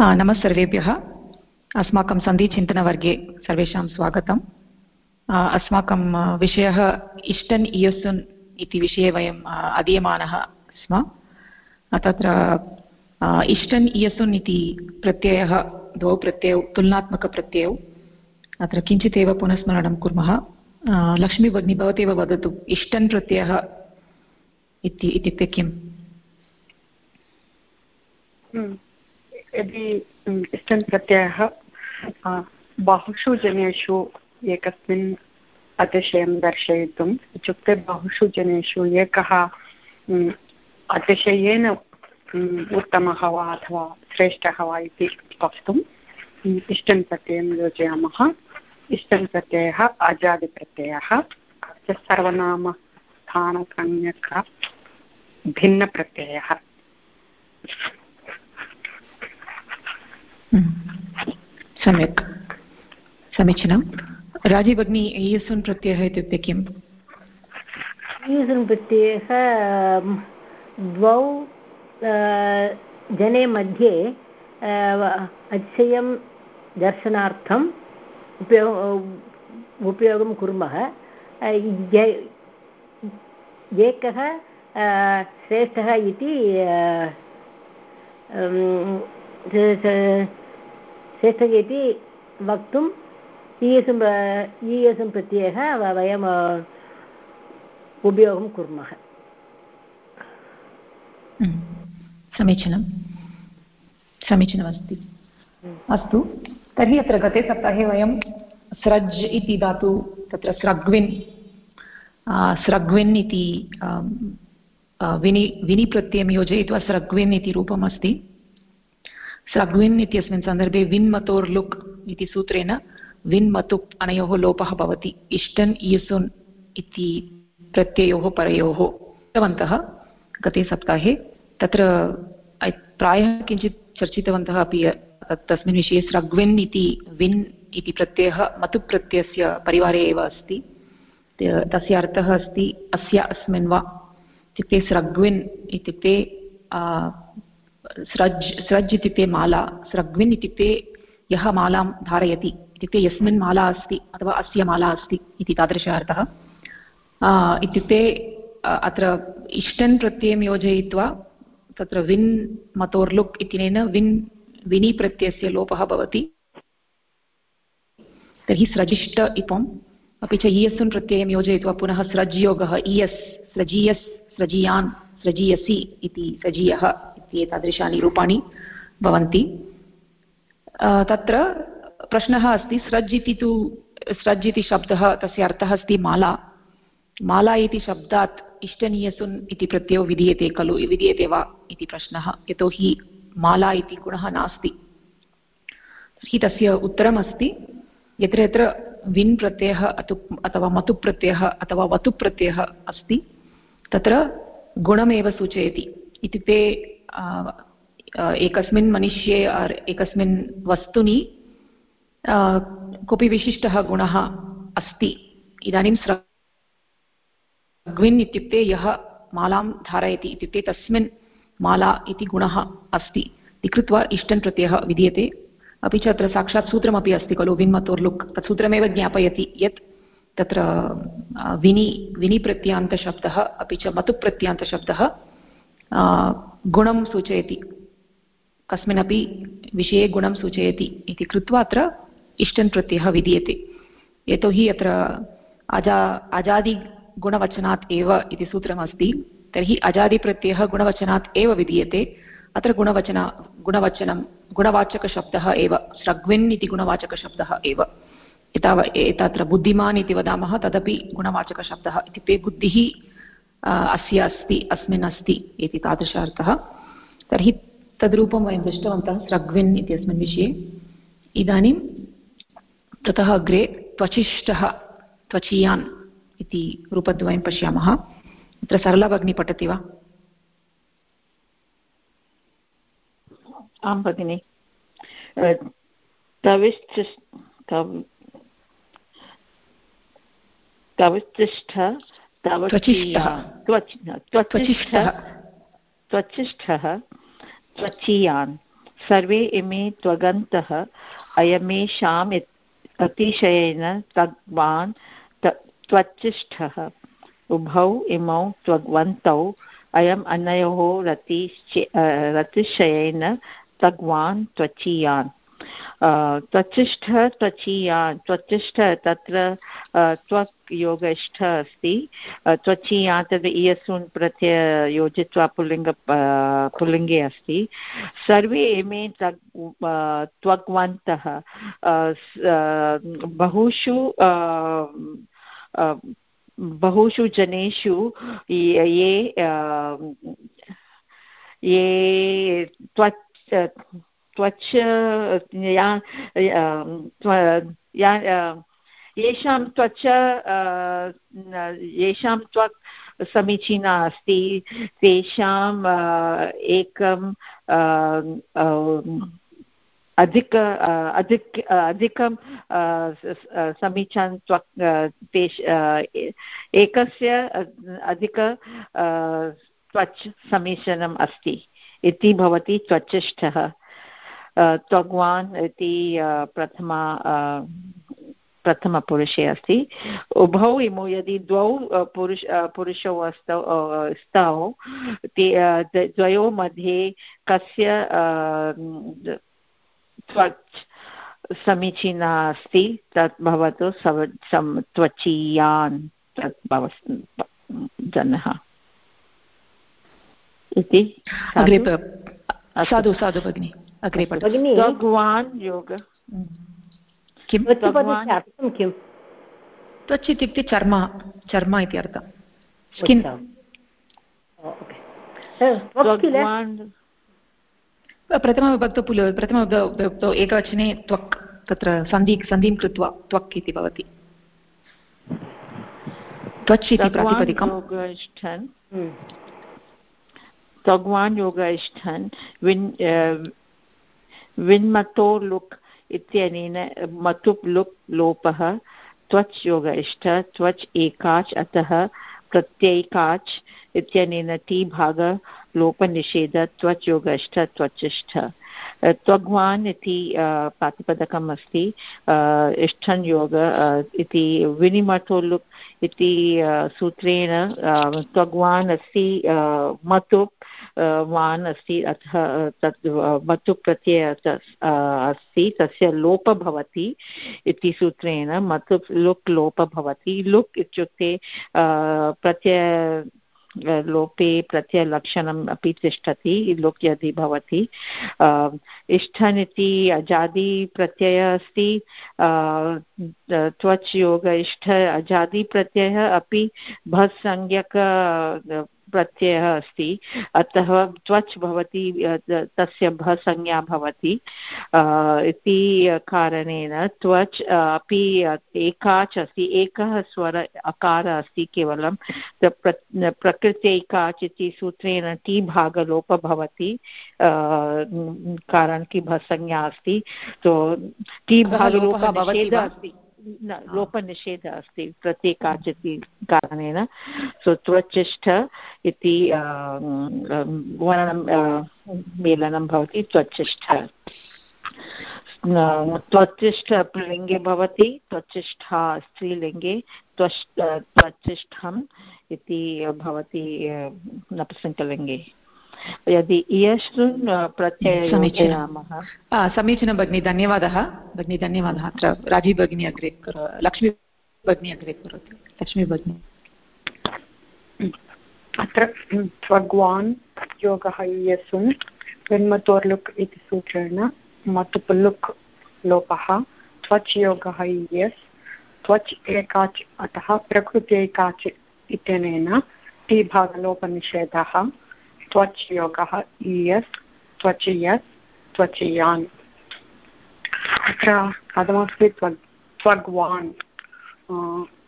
नमः सर्वेभ्यः। अस्माकं सन्धिचिन्तनवर्गे सर्वेषां स्वागतम्। अस्माकं विषयः इष्टन् इयसुन् इति विषये वयम् अधीयमानः स्म। तत्र इष्टन् इयसुन् इति प्रत्ययः द्वौ प्रत्ययौ तुलनात्मकप्रत्ययौ। अत्र किञ्चित् एव पुनस्मरणं कुर्मः। लक्ष्मी भगिनी भवती एव वदतु इष्टन् प्रत्ययः इति, इत्युक्ते किम्? यदि इष्टन् प्रत्ययः बहुषु जनेषु एकस्मिन् अतिशयं दर्शयितुम् इत्युक्ते बहुषु जनेषु एकः अतिशयेन उत्तमः वा अथवा श्रेष्ठः वा इति वक्तुम् इष्टन् प्रत्ययं योजयामः। इष्टन् प्रत्ययः अजादिप्रत्ययः सर्वनाम स्थानकन्यक भिन्नप्रत्ययः। सम्यक्। समीचीनं। राजीभगिनी ईयसुन् प्रत्ययः इत्युक्ते किम्? ईयसुन् प्रत्ययः द्वौ जने मध्ये अतिशयं दर्शनार्थम् उपयोग उपयोगं कुर्मः। एकः श्रेष्ठः इति श्रेष्ठः इति वक्तुम् ईयसं ईयसं प्रत्ययः वयम् उपयोगं कुर्मः। समीचीनं। समीचीनमस्ति। अस्तु तर्हि अत्र गते सप्ताहे वयं स्रज् इति धातु तत्र स्रग्विन् स्रग्विन् इति विनि विनिप्रत्ययं योजयित्वा स्रग्विन् इति रूपम् अस्ति स्रग्विन् इत्यस्मिन् सन्दर्भे विन्मतोर् लुक् इति सूत्रेण विन्मतुप् अनयोः लोपः भवति। इष्टन् इयसुन् इति प्रत्ययोः परयोः उक्तवन्तः गते सप्ताहे। तत्र प्रायः किञ्चित् चर्चितवन्तः अपि तस्मिन् विषये स्रग्विन् इति, विन् इति प्रत्ययः मतुप्रत्ययस्य परिवारे एव अस्ति। तस्य अर्थः अस्ति, अस्य अस्मिन् वा। इत्युक्ते स्रग्विन् इत्युक्ते स्रज् स्रज् इत्युक्ते माला, स्रग्विन् इत्युक्ते यः मालां धारयति, इत्युक्ते यस्मिन् माला अस्ति अथवा अस्य माला अस्ति इति तादृशः अर्थः इत्युक्ते अत्र इष्टन् प्रत्ययं योजयित्वा तत्र विन् मतोर्लुक् इत्यनेन विन्, विनि प्रत्ययस्य लोपः भवति। तर्हि स्रजिष्ट इपम्, अपि च इयस्सुन् प्रत्ययं योजयित्वा पुनः स्रज् योगः इयस् स्रजीयस्, स्रजीयान्, स्रजीयसि इति सजीयः इति एतादृशानि रूपाणि भवन्ति। तत्र प्रश्नः अस्ति, स्रज् इति तु, स्रज् इति शब्दः, तस्य अर्थः अस्ति माला। माला इति शब्दात् इष्टनीयसुन् इति प्रत्ययो विधीयते खलु, विधीयते वा इति प्रश्नः। यतोहि माला इति गुणः नास्ति। तर्हि तस्य उत्तरमस्ति, यत्र यत्र विन् प्रत्ययः अथवा मतु प्रत्ययः अथवा वतु प्रत्ययः अस्ति, तत्र गुणमेव सूचयति। इत्युक्ते एकस्मिन् मनुष्ये एकस्मिन् वस्तुनि कोऽपि विशिष्टः गुणः अस्ति। इदानीं स्रग्विन् इत्युक्ते यः मालां धारयति इत्युक्ते तस्मिन् माला इति गुणः अस्ति। इति कृत्वा इष्टन् प्रत्ययः विधीयते अपि च अत्र साक्षात् सूत्रमपि अस्ति खलु विन्मतोर्लुक् तत् सूत्रमेव ज्ञापयति यत् तत्र विनि विनिप्रत्ययान्तशब्दः अपि च मतुप्रत्ययान्तशब्दः गुणं सूचयति। कस्मिन्नपि विषये गुणं सूचयति इति कृत्वा अत्र इष्टन् प्रत्ययः विधीयते यतोहि अत्र अजा, अजादिगुणवचनात् एव इति सूत्रमस्ति। तर्हि अजादिप्रत्ययः गुणवचनात् एव विधीयते। अत्र गुणवचन, गुणवचनं, गुणवाचकशब्दः एव स्रग्विन् इति गुणवाचकशब्दः एव। एताव, एतत्र बुद्धिमान् इति वदामः, तदपि गुणवाचकशब्दः इत्युक्ते बुद्धिः अस्य अस्ति, अस्मिन् अस्ति इति तादृश अर्थः तर्हि तद्रूपं वयं दृष्टवन्तः स्रग्विन् इत्यस्मिन् विषये। इदानीं ततः अग्रे त्वचिष्टः, त्वचीयान् इति रूपद्वयं पश्यामः। अत्र सरला पठति वा? आं भगिनि। तविष्टिष्ठ त्वचिष्ठः। त्वचीयान्। सर्वे इमे त्वगन्तः। अयमेषाम् अतिशयेन तग्वान् त्वच्चिष्ठः। उभौ इमौ त्वग्वन्तौ। अयम् अनयोः रतिश्चे रतिशयेन तग्वान् त्वचीयान्। त्वचिष्ठ त्वचीयान् त्वचिष्ठ तत्र त्वक् योगष्ठ अस्ति। त्वचीया तद् इयसून् प्रत्यय योजित्वा पुल्लिङ्ग पुल्लिङ्गे अस्ति। सर्वे इमे त्वग्वन्तः। बहुषु बहुषु जनेषु ये ये त्वच् त्वच् येषां त्वच येषां त्वक् समीचीना अस्ति। तेषाम् एकं अधिक अधिक अधिकं समीचान् त्वक् तेष एकस्य अधिक त्वच् समीचीनम् अस्ति। इति भवति त्वचिष्ठः त्वग्वान् इति प्रथमा प्रथमपुरुषे अस्ति। उभौ इमौ यदि द्वौ पुरुष पुरुषौ अस्तौ स्तौ ते द्वयोः मध्ये कस्य त्वच् समीचीना अस्ति तत् भवतु त्वचीयान् तत् भव जनः। इति साधु साधु भगिनि। अग्रे भगिनि। भगवान् योग। किं? किं त्वच् इत्युक्ते चर्म चर्म इति अर्थः। स्किन्। प्रथमविभक्तौ पुल प्रथमविभक्तौ एकवचने त्वक् तत्र सन्धि सन्धिं कृत्वा त्वक् इति भवति। त्वच् इति प्रातिपदिकं तग्वान् योगैष्ठन् विन् विन्मतो लुक् इत्यनेन मतुप् लुक् लोपः, त्वच् योगैष्ठ त्वच् एकाच्, अतः प्रत्यैकाच् इत्यनेन टी भाग लोपनिषेध, त्वच् योगश्च त्वचिष्ठ त्वग्वान् इति प्रातिपदकम् अस्ति। इष्ठन् योग इति विनिमतो लुक् इति सूत्रेण त्वग्वान् अस्ति मतुप् वान् अस्ति अतः तत् मतुप् प्रत्यय अस्ति, तस्य लोप भवति इति सूत्रेण मतुप् लुक् लोप भवति। लुक् इत्युक्ते प्रत्यय लोपे प्रत्ययलक्षणम् अपि तिष्ठति, लुक् यदि भवति। इष्ठन् इति अजादिप्रत्ययः अस्ति त्वच् योग इष्ठ अजादिप्रत्ययः अपि भसंज्ञक प्रत्ययः अस्ति। अतः त्वच् भवति तस्य भसंज्ञा भवति। इति कारणेन त्वच् अपि एकाच् अस्ति। एकः स्वर अकारः अस्ति केवलं। प्रकृत्यैकाच् इति सूत्रेण टी भागलोप भवति। कारण कि भसंज्ञा अस्ति। तो टी भागलोपः अस्ति। न लोपनिषेधः अस्ति प्रत्येकाचित् कारणेन। सो त्वचिष्ठ इति वर्णनं मेलनं भवति त्वचिष्ठ। त्वचिष्ठ पुल्लिङ्गे भवति त्वचिष्ठा स्त्रीलिङ्गे त्वष् त्वचिष्ठम् इति भवति नपुसङ्कलिङ्गे यदि इयष्टुन् प्रत्यय समीचीनं। समीचीनं भगिनि धन्यवादः। भगिनि धन्यवादः। अत्र राजीव भगिनी अग्रे लक्ष्मी भगिनी अग्रे करोतु। लक्ष्मी भगिनी अत्र त्वग्वान् योगः इयसुन् विन्मतोर्लुक् इति सूत्रेण मतुप् लुक् लोपः त्वच् योगः इयस् त्वच् एकाच् अतः प्रकृत्यैकाच् इत्यनेन टी भागलोपनिषेधः त्वच् योगः इयस् त्वचीयस् त्वचीयान्। अत्र कथमस्ति त्वग्, त्वग्वान्?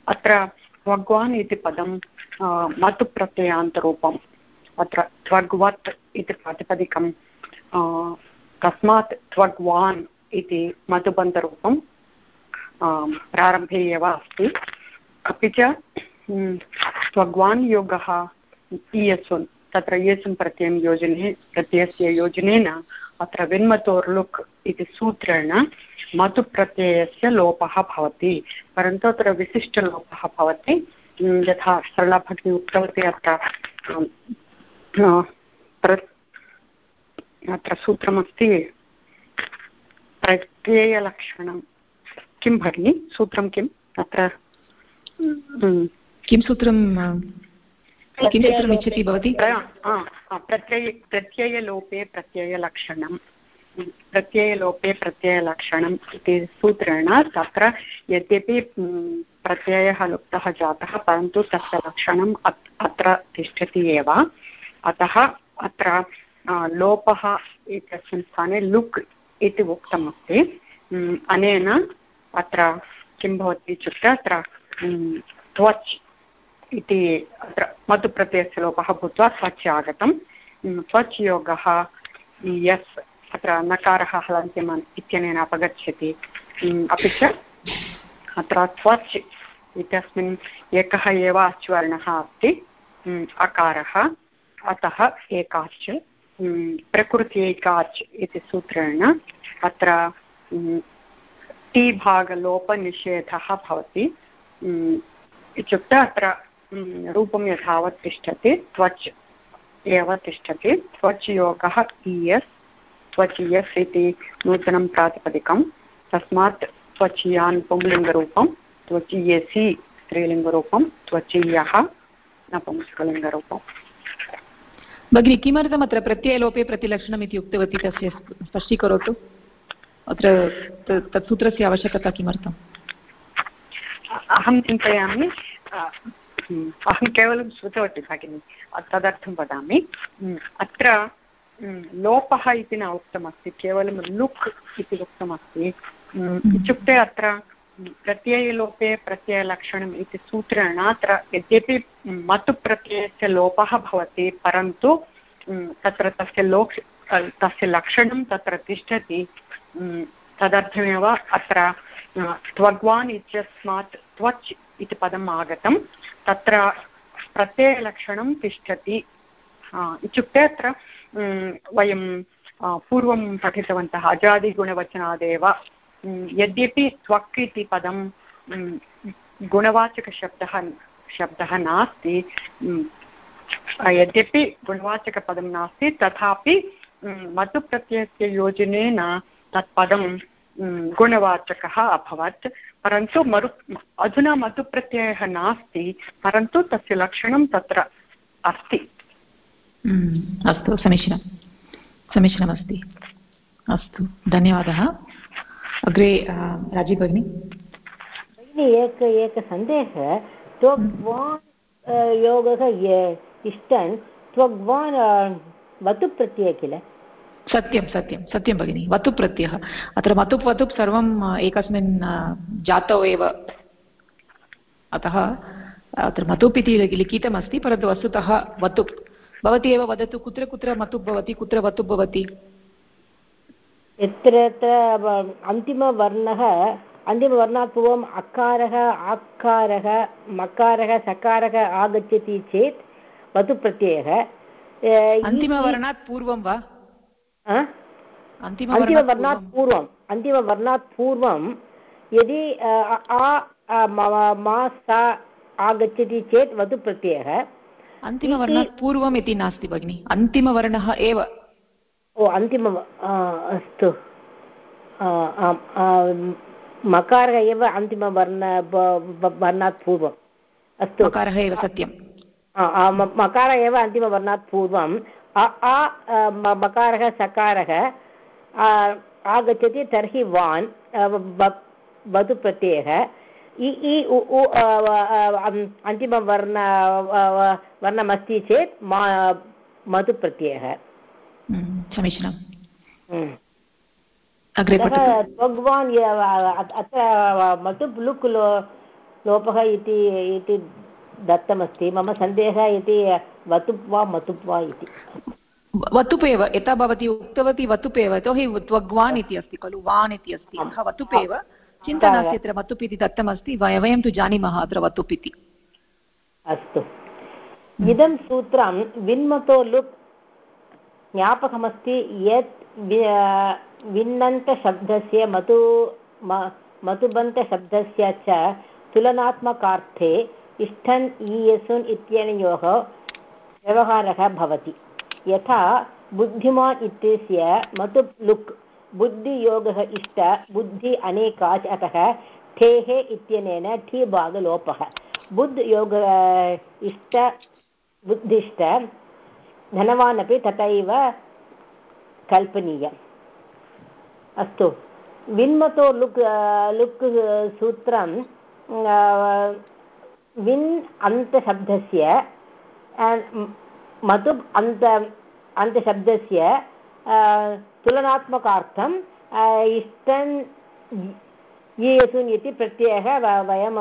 अत्र त्वग्वान् इति पदं मतु प्रत्ययान्तरूपम् अत्र त्वग्वत् इति प्रातिपदिकं तस्मात् त्वग्वान् इति मतुबन्धरूपं प्रारम्भे एव अस्ति। अपि च त्वग्वान् योगः इयसुन् तत्र येसुं प्रत्ययं योजने, प्रत्ययस्य योजनेन अत्र विन्मतोर्लुक् इति सूत्रेण मतु प्रत्ययस्य लोपः भवति। परन्तु अत्र विशिष्टलोपः भवति। यथा सरला भगिनी उक्तवती अत्र अत्र सूत्रमस्ति प्रत्ययलक्षणं। किं भगिनि? सूत्रं किम्? अत्र, किं सूत्रं किं भवती। प्रत्यय प्रत्ययलोपे प्रत्ययलक्षणं प्रत्ययलोपे प्रत्ययलक्षणम् इति सूत्रेण तत्र यद्यपि प्रत्ययः लुप्तः जातः परन्तु तस्य लक्षणम् अत्र तिष्ठति एव। अतः अत्र लोपः इत्यस्मिन् स्थाने लुक् इति उक्तमस्ति। अनेन अत्र किं भवति इत्युक्ते अत्र त्वच् इति अत्र मधुप्रत्ययस्य लोपः भूत्वा त्वच् आगतं त्वच् योगः यस् अत्र नकारः हलन्त्यम् इत्यनेन अपगच्छति। अपि च अत्र त्वच् इत्यस्मिन् एकः एव अच्वर्णः अस्ति। अकारः, अतः एकाच् प्रकृत्यैकाच् इति सूत्रेण अत्र टी भागलोपनिषेधः भवति। इत्युक्ते अत्र रूपं यथावत् तिष्ठति त्वच् एव तिष्ठति। त्वच् योगः इयस् त्वच् इयस् इति नूतनं प्रातिपदिकं। तस्मात् त्वचीयान् पुंलिङ्गरूपं त्वचीयसि स्त्रीलिङ्गरूपं त्वचीयः नपुंसकलिङ्गरूपम्। भगिनि किमर्थम् अत्र प्रत्ययलोपे प्रतिलक्षणम् इति उक्तवती? तस्य स्पष्टीकरोतु। अत्र तत् सूत्रस्य आवश्यकता किमर्थम्? अहं चिन्तयामि अहं केवलं श्रुतवती भगिनि तदर्थं वदामि। अत्र लोपः इति न उक्तमस्ति केवलं लुक् इति उक्तमस्ति। इत्युक्ते अत्र प्रत्ययलोपे प्रत्ययलक्षणम् इति सूत्रेण अत्र यद्यपि मतु प्रत्ययस्य लोपः भवति परन्तु तत्र तस्य लोक् तस्य लक्षणं तत्र तिष्ठति। तदर्थमेव अत्र त्वग्वान् इत्यस्मात् त्वच् इति पदम् आगतं तत्र प्रत्ययलक्षणं तिष्ठति। इत्युक्ते अत्र वयं पूर्वं पठितवन्तः अजादिगुणवचनादेव। यद्यपि त्वक् इति पदं गुणवाचकशब्दः, शब्दः नास्ति यद्यपि गुणवाचकपदं नास्ति, तथापि मतुप्रत्ययस्य योजनेन तत् पदं गुणवाचकः अभवत् परन्तु मरु अधुना मतुप्रत्ययः नास्ति परन्तु तस्य लक्षणं तत्र अस्ति। अस्तु समीचीनं समीचीनमस्ति। अस्तु धन्यवादः। अग्रे राज़ी भगिनी। भगिनि एक एक सन्देहः। त्वग्वान् योगः इष्टन् त्वग्वान् वतुप्रत्यय किल? सत्यं सत्यं सत्यं भगिनि वतुप् प्रत्ययः। अत्र मतुप् वतुप् सर्वम् एकस्मिन् जातौ एव। अतः अत्र मतुप् इति लिखितमस्ति परन्तु वस्तुतः वतुप् भवती एव वदतु कुत्र कुत्र मतुप् भवति कुत्र वतुप् भवति? यत्र अन्तिमवर्णः अन्तिमवर्णात् पूर्वम् अकारः आकारः मकारः सकारः आगच्छति चेत् वतुप्रत्ययः अन्तिमवर्णात् पूर्वं वा? अन्तिमवर्णात् पूर्वम् अन्तिमवर्णात् पूर्वं यदि आ मा सा आगच्छति चेत् वधुप्रत्ययः अन्तिमवर्णात् पूर्वम् इति नास्ति भगिनि अन्तिमवर्णः एव ओ अन्तिम अस्तु मकारः एव अन्तिमवर्ण वर्णात् पूर्वम् अस्तु मकारः एव सत्यं मकारः एव अन्तिमवर्णात् पूर्वं आ मकारः सकारः आगच्छति तर्हि वान् वधु प्रत्ययः इ इ उ अन्तिमवर्ण वर्णमस्ति चेत् मा मधु प्रत्ययः। समीचीनम्। भगवान् अत्र मतुप् लुक् लोपः इति दत्तमस्ति। मम सन्देहः इति वतुप् वा मतुप् वा इति। वतुप् एव यथा भवती उक्तवती वतुप् एव यतोहि त्वग्वान् इति अस्ति खलु वान् इति अस्ति। अतः वतुप् एव चिन्ता नास्ति अत्र वतुप् इति दत्तमस्ति वयं तु जानीमः अत्र वतुप् इति अस्तु। इदं सूत्रं विन्मतो लुक् ज्ञापकमस्ति यत् विन्नन्तशब्दस्य मतु मतुबन्तशब्दस्य च तुलनात्मकार्थे इष्ठन् ईयसुन् इत्यनयोः व्यवहारः भवति यथा बुद्धिमान् इत्यस्य मतु लुक् बुद्धियोगः इष्ट बुद्धि अनेकाच् अतः ठेः इत्यनेन ठी भागलोपः बुद्ध योग इष्ट बुद्धिष्ट धनवान् अपि तथैव कल्पनीयम् अस्तु विन्मतो लुक् लुक् सूत्रं विन् अन्तशब्दस्य मतु अन्त अन्तशब्दस्य तुलनात्मकार्थम् इष्टन् येसुन् इति प्रत्ययः वयम्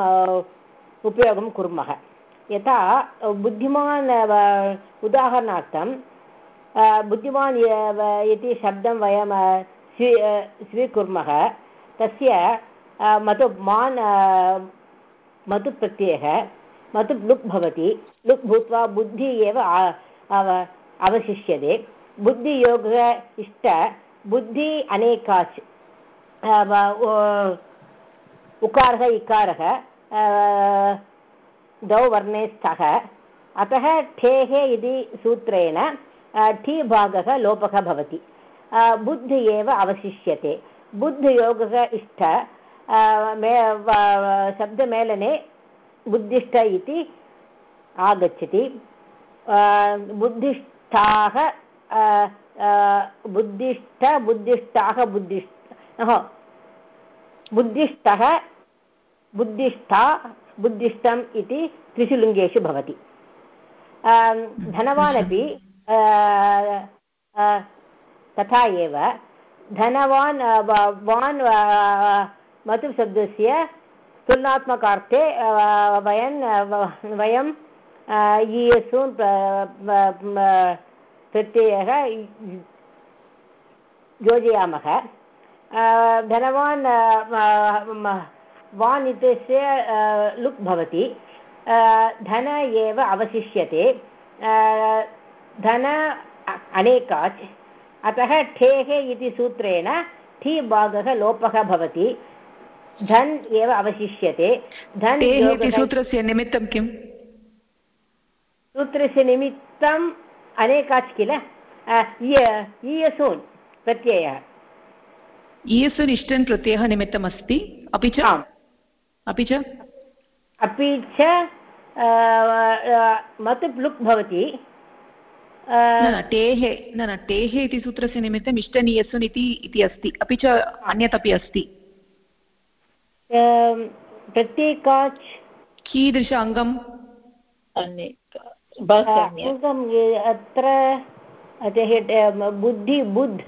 उपयोगं कुर्मः यथा बुद्धिमान् उदाहरणार्थं बुद्धिमान् इति शब्दं वयं स्वी स्वीकुर्मः तस्य मतु मान् मतु प्रत्ययः मतु लुक् भवति। लुक् भूत्वा बुद्धिः एव अवशिष्यते। इष्ट, बुद्धि अनेकाच् उकारः, इकारः द्वौ वर्णे स्तः अतः ठेः सूत्रेण ठी भागः लोपः भवति। बुद्ध एव अवशिष्यते। बुद्धयोगः इष्ट शब्दमेलने बुद्धिष्ठ इति आगच्छति। बुद्धिष्ठाः बुद्धिष्ठ बुद्धिष्ठाः, बुद्धिष्ठ बुद्धिष्ठः, बुद्धिष्ठा बुद्धिष्टम् इति त्रिषु लिङ्गेषु भवति धनवान् अपि तथा एव, धनवान् वान् मतुशब्दस्य तुलनात्मकार्थे वयं वयं ईयसु प्रत्ययः योजयामः। धनवान् वान् इत्यस्य लुक् भवति। धन एव अवशिष्यते। धन अनेकाच् अतः ठेः इति सूत्रेण, ठी भागः लोपः भवति। धन् एव अवशिष्यते। धन् सूत्रस्य निमित्तं किम्? सूत्रस्य निमित्तम् अनेकाच् किल? इयसून् प्रत्ययः। इयसून् इष्टन् प्रत्ययः निमित्तमस्ति। अपि च? अपि च? अपि च मत् प्लुक् भवति। टेः न न टेः इति सूत्रस्य निमित्तम् इष्टनीयसुन् इति इति अस्ति। अपि च अन्यत् अपि अस्ति। प्रत्येकाच् कीदृश अङ्गम् अत्र बुद्धि बुद्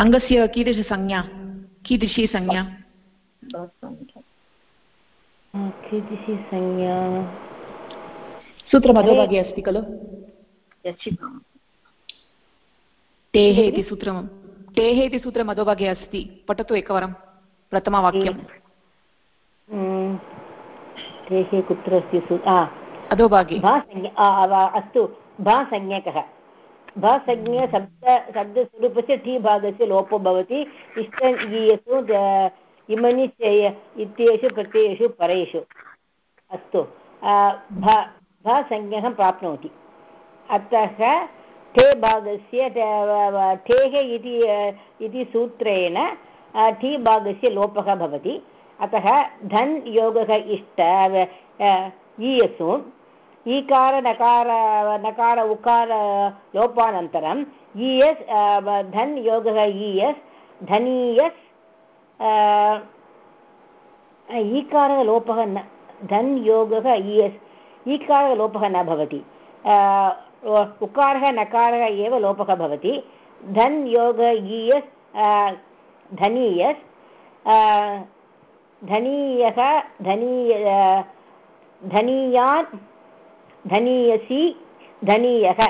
अङ्गस्य कीदृशसंज्ञा कीदृशी संज्ञा कीदृशी संज्ञा सूत्रमधोभागे अस्ति खलु टेः इति सूत्रं टेः इति सूत्रम् अधोभागे अस्ति। पठतु एकवारं प्रथमवाक्यं टेः कुत्र अस्ति अधोभागे। अस्तु। भा संज्ञकः। भसंज्ञ शब्द शब्दस्वरूपस्य टी भागस्य लोपो भवति। इष्टन् ईयसु इमनि इत्येषु प्रत्ययेषु परेषु। अस्तु। भसंज्ञः प्राप्नोति। अतः ठे भागस्य ठेः इति सूत्रेण ठी भागस्य लोपः भवति। अतः धन् योगः इष्ट ईयसु। ईकार नकार नकार उकार लोपानन्तरम् ईयस् धन् योगः ईयस्, धनीयस् ईकारः लोपः न, धन् योगः ईयस्, ईकारः लोपः न भवति। उकारः नकारः एव लोपः भवति। धन् योग ईयस् धनीयस् धनीयः धनीय धनीयान् धनीयसी धनीयः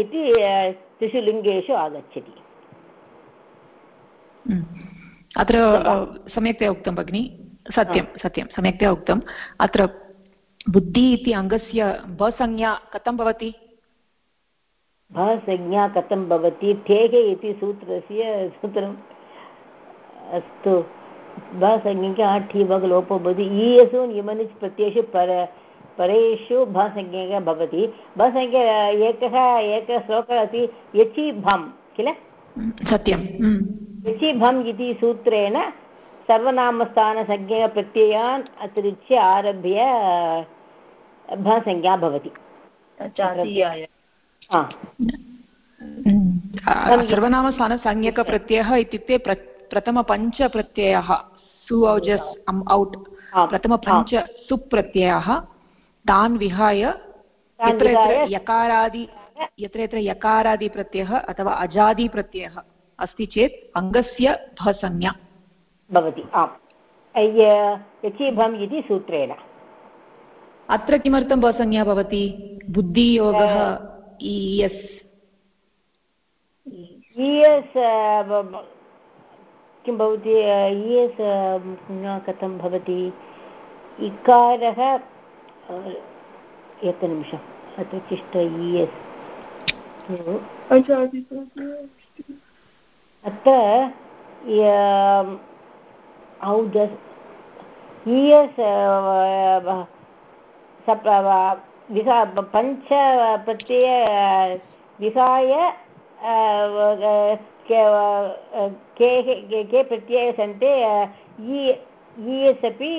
इति त्रिषु लिङ्गेषु आगच्छति। अत्र सम्यक्तया उक्तं भगिनि सत्यं सत्यं सम्यक्तया उक्तम् अत्र बुद्धि इति अङ्गस्य बसंज्ञा कथं भवति? भसंज्ञा कथं भवति? ठेः इति सूत्रस्य सूत्रम् अस्तु। भसंज्ञा ठिभग् लोपो भवति। ईयसु निमनिच् प्रत्ययेषु पर परेषु भसंज्ञा भवति। भसंज्ञा एकः एकः श्लोकः अस्ति यचि भम् किल? सत्यं। यचि भम् इति सूत्रेण सर्वनामस्थानसंज्ञप्रत्ययान् अतिरिच्य आरभ्य भसंज्ञा भवति। सर्वनामस्थानसंज्ञकप्रत्ययः इत्युक्ते प्र प्रथमपञ्चप्रत्ययः सु औजस् अम् औट्। प्रथमपञ्च सुप्रत्ययः तान् विहाय यत्र यत्र यकारादि यत्र यत्र यकारादिप्रत्ययः अथवा अजादिप्रत्ययः अस्ति चेत् अङ्गस्य भसंज्ञा भवति आम्। यचीभम् इति सूत्रेण। अत्र किमर्थं भसंज्ञा भवति? बुद्धियोगः? इयस् इयस् किं भवति? इयस् कथं भवति? इकारः एकनिमिषम् अत्र तिष्ठ इयस् अत्र how does years विहा पञ्च प्रत्यय विहाय के के प्रत्ययाः सन्ति ईयस् अपि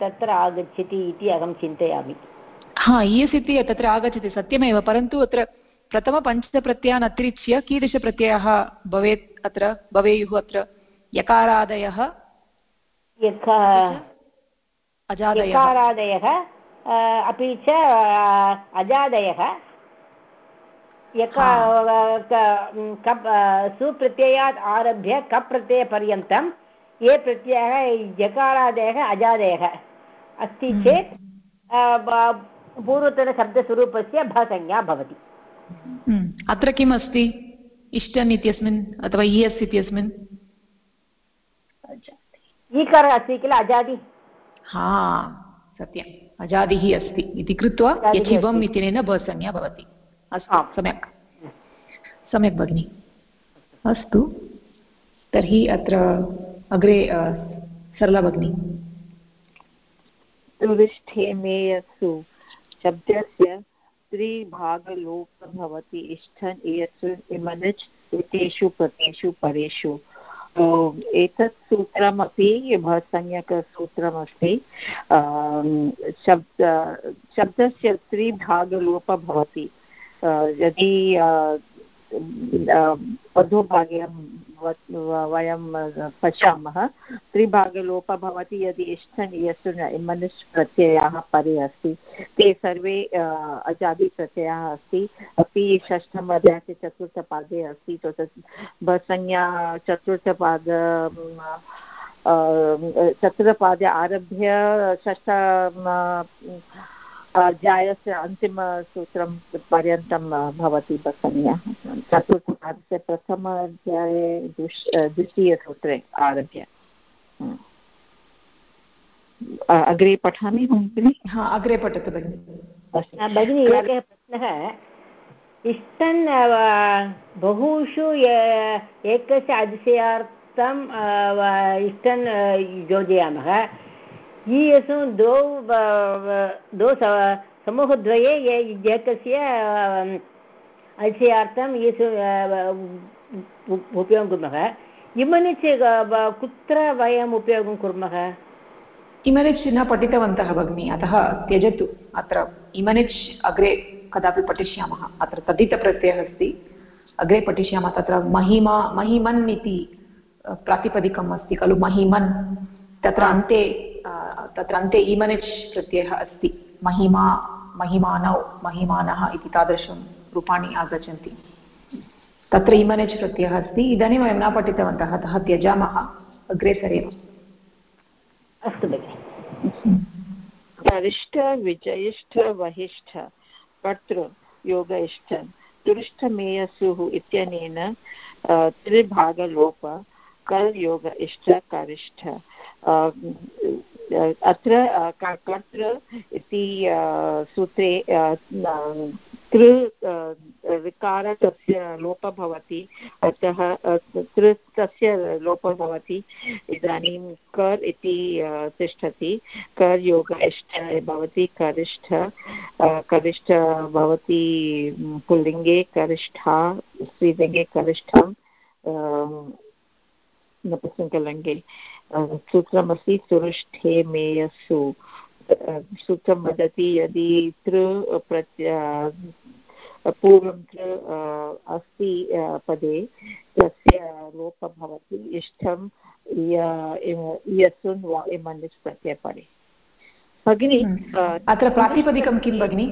तत्र आगच्छति इति अहं चिन्तयामि। हा ईयस् इति तत्र आगच्छति सत्यमेव परन्तु अत्र प्रथमपञ्चप्रत्ययान् अतिरिच्य कीदृशप्रत्ययः भवेत् अत्र भवेयुः अत्र? यकारादयः? यकारादयः। अपि च अजादयः। सुप्रत्ययात् आरभ्य कप् प्रत्ययपर्यन्तं ये प्रत्ययः यकारादयः अजादयः। अस्ति हम्म। चेत् पूर्वतनशब्दस्वरूपस्य भसंज्ञा भवति। हम्म। अत्र किम् अस्ति इष्टन् इत्यस्मिन् अथवा इयस् इत्यस्मिन्? ईकारः अस्ति किल? अजादि? हा सत्यम्। अजादिः अस्ति इति कृत्वा यचिवम् इत्यनेन भसंज्ञा भवति। अस्तु। सम्यक्। सम्यक् भगिनि। अस्तु। तर्हि अत्र अग्रे सरला भगिनि। तुरिष्ठे मेयसु शब्दस्य त्रिभागलोपः भवति। इष्ठन् इयसु इमनच् एतेषु प्रतेषु परेषु। एतत् सूत्रमपि संज्ञकसूत्रमस्ति शब्द शब्दस्य त्रिभागलोपः भवति। यदि अधोभागे वयं पश्यामः। त्रिभागलोपः भवति यदि इष्ठन् यशुन् इमनिष् प्रत्ययाः परे अस्ति। ते सर्वे अजादिप्रत्ययाः अस्ति। अपि षष्ठम् अध्याये चतुर्थपादे अस्ति। तत् भसंज्ञा चतुर्थपाद चतुर्थपादे आरभ्य षष्ठ अध्यायस्य अन्तिमसूत्रं पर्यन्तं भवति भगिन्या चतुर्थपादस्य प्रथम अध्याये द्वितीयसूत्रे आरभ्य। अग्रे पठामि भगिनि? हा अग्रे पठतु भगिनि। भगिनि एकः प्रश्नः। इष्टन् बहुषु एकस्य अधिशयार्थम् इष्टन् योजयामः। ईयसु द्वौ द्वौ समूहद्वये एकस्य अतिशयार्थं येषु उपयोगं कुर्मः। इमनिच् कुत्र वयम् उपयोगं कुर्मः? इमनिच् न पठितवन्तः भगिनि, अतः त्यजतु। अत्र इमनिच् अग्रे कदापि पठिष्यामः। अत्र तदितप्रत्ययः अस्ति। अग्रे पठिष्यामः तत्र महिमा महिमन् इति प्रातिपदिकम् अस्ति खलु, महिमन्। तत्र अन्ते तत्र अन्ते इमनिच् प्रत्ययः अस्ति। महिमा महिमानौ महिमानः इति तादृशं रूपाणि आगच्छन्ति। तत्र इमनिच् प्रत्ययः अस्ति। इदानीं वयं न पठितवन्तः अतः त्यजामः। अग्रे सरेम। अस्तु भगिनि। वरिष्ठ विजयिष्ठ वहिष्ठ कर्तृ योगइष्ठ तुरिष्ठमेयसुः इत्यनेन त्रिभागलोप कल् योग इष्ट करिष्ठ अत्र कर्तृ इति सूत्रे तृ ऋकार तस्य लोपः भवति, अतः तृ तस्य लोपः भवति, इदानीं कर् इति तिष्ठति, कर् योग इष्ट भवति, करिष्ठ करिष्ठ भवति, पुल्लिङ्गे करिष्ठा, स्त्रीलिङ्गे करिष्ठं नपुंसकलिङ्गे सूत्रमस्ति सुरुष्ठे मेयसु सूत्रं वदति यदि तृ प्रत्य पूर्वं तृ अस्ति पदे तस्य लोपः भवति इष्टं यस्सुन् वा इमनिस् प्रत्ययपरे भगिनि अत्र प्रातिपदिकं किं भगिनि?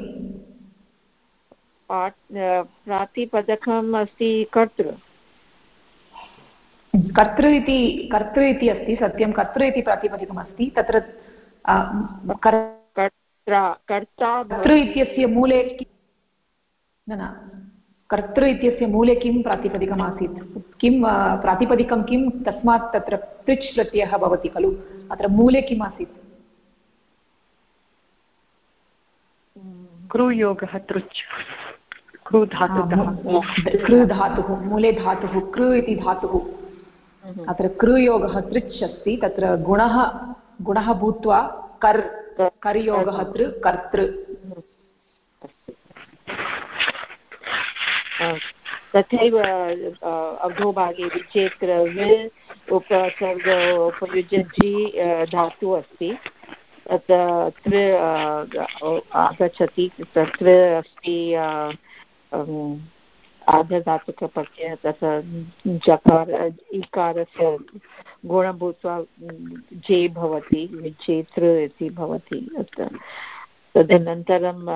प्रातिपदकम् अस्ति कर्तृ। कर्तृ इति कर्तृ इति अस्ति सत्यं कर्तृ इति प्रातिपदिकमस्ति तत्र कर्तृ इत्यस्य मूले न न कर्तृ इत्यस्य मूले किं प्रातिपदिकमासीत्? किं प्रातिपदिकं किं? तस्मात् तत्र पृच् प्रत्ययः भवति खलु। अत्र मूले किम् आसीत् क्रूयोगः तृच् कृ धातुः कृ धातुः मूले धातुः कृ इति धातुः। अत्र कृयोगः तृच् अस्ति तत्र गुणः गुणः भूत्वा कर् कर्योगः तृ कर्तृ। तथैव अधोभागे विचेत्र उपसर्ग उपयुज्य जि धातुः अस्ति। तत्र आगच्छति तत्र अस्ति आर्धधातुकप्रत्ययः तथा जकार इकारस्य गुणं भूत्वा जे भवति जेतृ इति भवति तदनन्तरं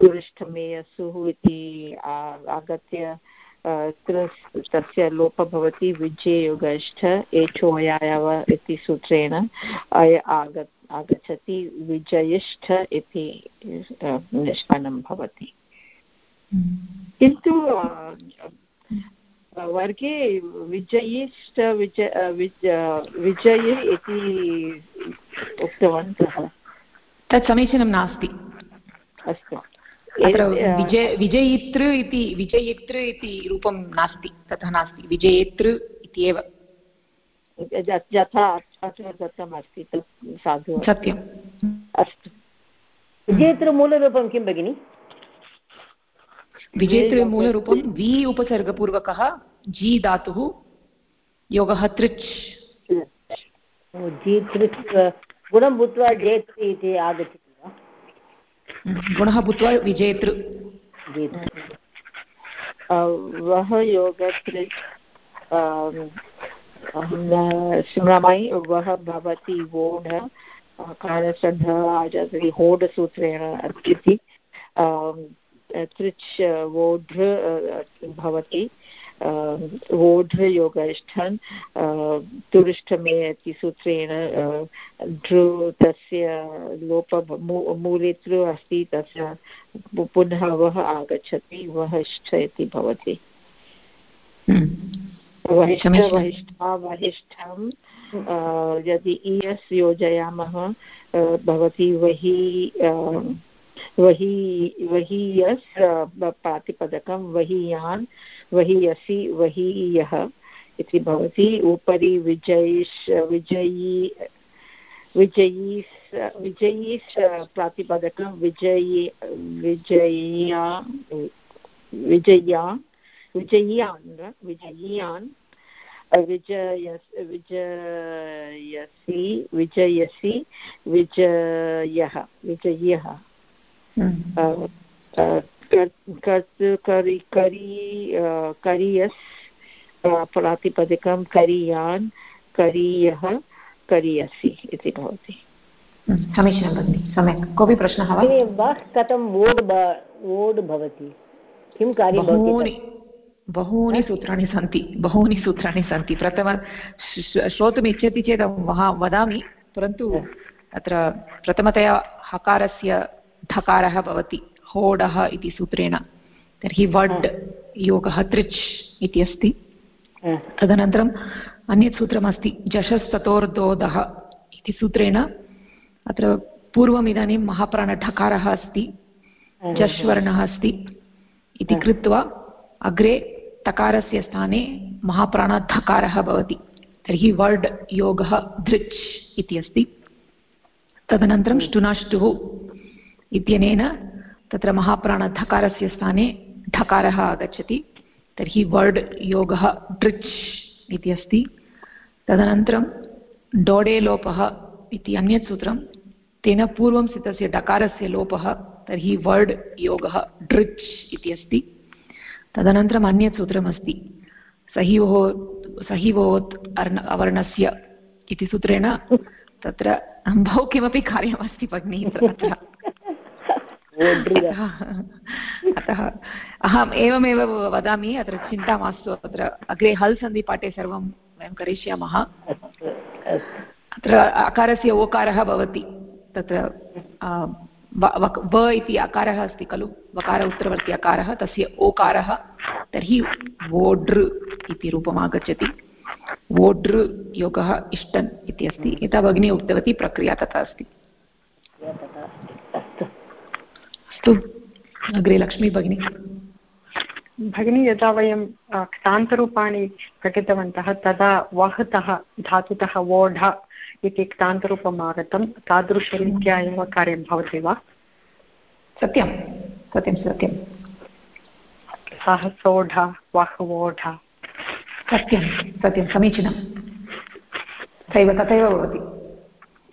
तुरिष्ठमेयसुः इति आगत्य तस्य लोपः भवति, विजययुगष्ठ, एचोयायव इति सूत्रेण, अय आग आगच्छति, विजयिष्ठ इति निष्पन्नं भवति। किन्तु वर्गे विजयिष्ट विज विजय इति उक्तवन्तः। तत् समीचीनं नास्ति। अस्तु। विजय विजयितृ इति विजयितृ इति रूपं नास्ति ततः नास्ति। विजयेतृ इत्येव। यथा दत्तमस्ति तत् साधु। सत्यम्। अस्तु। विजयतृमूलरूपं किं भगिनि? विजेतृमूलरूपं वि उपसर्गपूर्वकः जी धातुः योगः तृच्। जी तृच् गुणं भूत्वा जेतृ इति आगच्छति वा? गुणः भूत्वा विजेतृ। वः योगतृच् स्मृमयि वः भवति वोढ कारसन्ध आचरति होडसूत्रेण अस्ति तृच् वोढ्र भवति वोढ्रयोगष्ठन् तुरिष्ठमे इति सूत्रेण ढृ तस्य लोप मूले तृ अस्ति तस्य पुनः वः आगच्छति वहष्ठ इति भवति। वहिष्ठा वहिष्ठं यदि इयस् योजयामः भवति वहि वही वहीयस् प्रातिपदकं वहीयान् वहीयसि वहीयः इति भवति। उपरि विजयिष् विजयी विजयीस् विजयीस् प्रातिपदकं विजयी, विजय्या विजया विजय्यान् विजय्यान्, विजयस्, विजयसि विजयसि विजयः। करियस् प्रातिपदिकं करीयान् करीयः करीयसि इति भवति। समीचीनं भगिनि सम्यक्। कोऽपि प्रश्नः वा? कथं वोड् वोड् भवति। किं कार्यं बहूनि बहूनि सूत्राणि सन्ति बहूनि सूत्राणि सन्ति। प्रथम श्रोतुम् इच्छति चेत् वदामि परन्तु अत्र प्रथमतया हकारस्य ढकारः भवति होडः इति सूत्रेण। तर्हि वड् योगः तृच् इति अस्ति। तदनन्तरम् अन्यत् सूत्रमस्ति जशस्ततोर्दोदः इति सूत्रेण। अत्र पूर्वम् इदानीं महाप्राणढकारः अस्ति जश्वर्णः अस्ति इति कृत्वा अग्रे तकारस्य स्थाने महाप्राणधकारः भवति। तर्हि वर्ड् योगः धृच् इति अस्ति। तदनन्तरं ष्टुनाष्टुः इत्यनेन तत्र महाप्राणधकारस्य स्थाने ढकारः आगच्छति। तर्हि वर्ड् योगः डृच् इति अस्ति। तदनन्तरं डोडे लोपः इति अन्यत् सूत्रं तेन पूर्वं स्थितस्य डकारस्य लोपः, तर्हि वर्ड् योगः डृच् इति अस्ति। तदनन्तरम् अन्यत् सूत्रमस्ति सहिवो, सहिवोत् अर्ण, अवर्णस्य इति सूत्रेण तत्र बहु किमपि कार्यमस्ति, भगिनि तत्र। अतः अहम् एवमेव वदामि अत्र चिन्ता मास्तु अत्र अग्रे हल् सन्धिपाठे सर्वं वयं करिष्यामः। अत्र अकारस्य ओकारः भवति तत्र व इति अकारः अस्ति खलु वकार उत्तरवर्ति अकारः तस्य ओकारः तर्हि वोडृ इति रूपम् आगच्छति वोडृ योगः इष्टन् इति अस्ति। यथा भगिनी उक्तवती प्रक्रिया तथा अस्ति। अस्तु। अग्रे लक्ष्मी भगिनी। भगिनी यदा वयं क्तान्तरूपाणि पठितवन्तः तदा वहतः धातुतः वोढ इति क्तान्तरूपम् आगतं। तादृशरीत्या एव कार्यं भवति वा? सत्यं सत्यं सत्यं। सहसोढ वह्वोढ सत्यं सत्यं समीचीनं। तथैव तथैव भवति।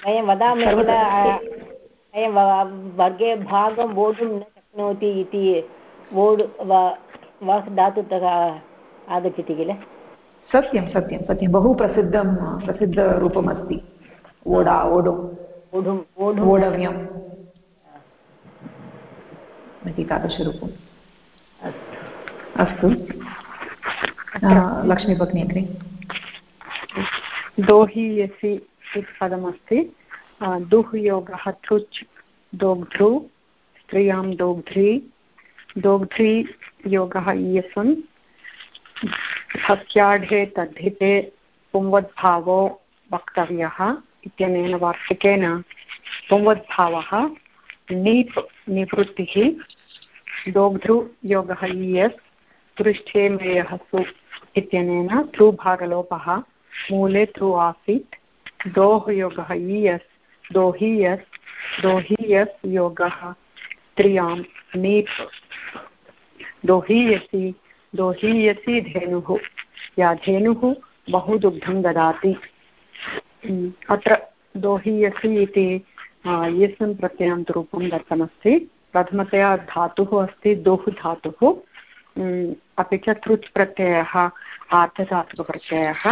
वयं वदामः वयं वर्गे भागं वोढुं न शक्नोति इति वोड् वह् धातुतः आगच्छति किल? सत्यं सत्यं सत्यं. बहु प्रसिद्धं प्रसिद्धरूपमस्ति. ओडा ओडु ओढुम् ओढव्यम् इति तादृशरूपम् अस्तु. लक्ष्मीभगिनी अग्रे. दोहीयसि इति पदमस्ति. दुः योगः तृच् दोग्ध्रु, स्त्रियाँ दोग्ध्री दोग्ध्री योगः इयसुन् सस्याढे तद्धिते पुंवद्भावो वक्तव्यः इत्यनेन वार्षिकेन पुंवद्भावः नीप् निवृत्तिः दोग्ध्रुयोगः इयस् पृष्ठे मेयः सु इत्यनेन ध्रुभागलोपः मूले ध्रु आसीत् दोः योगः इयस् दोहीयस् दोहीयस् योगः त्रियाँ नीप्। दोहीयसि दोहीयसि धेनुः। या धेनुः बहु दुग्धं ददाति। अत्र दोहीयसि इति यस्मिन् प्रत्ययान्तरूपं दत्तमस्ति। प्रथमतया धातुः अस्ति दोः धातुः। अपि च तृच् प्रत्ययः आर्धधातुकप्रत्ययः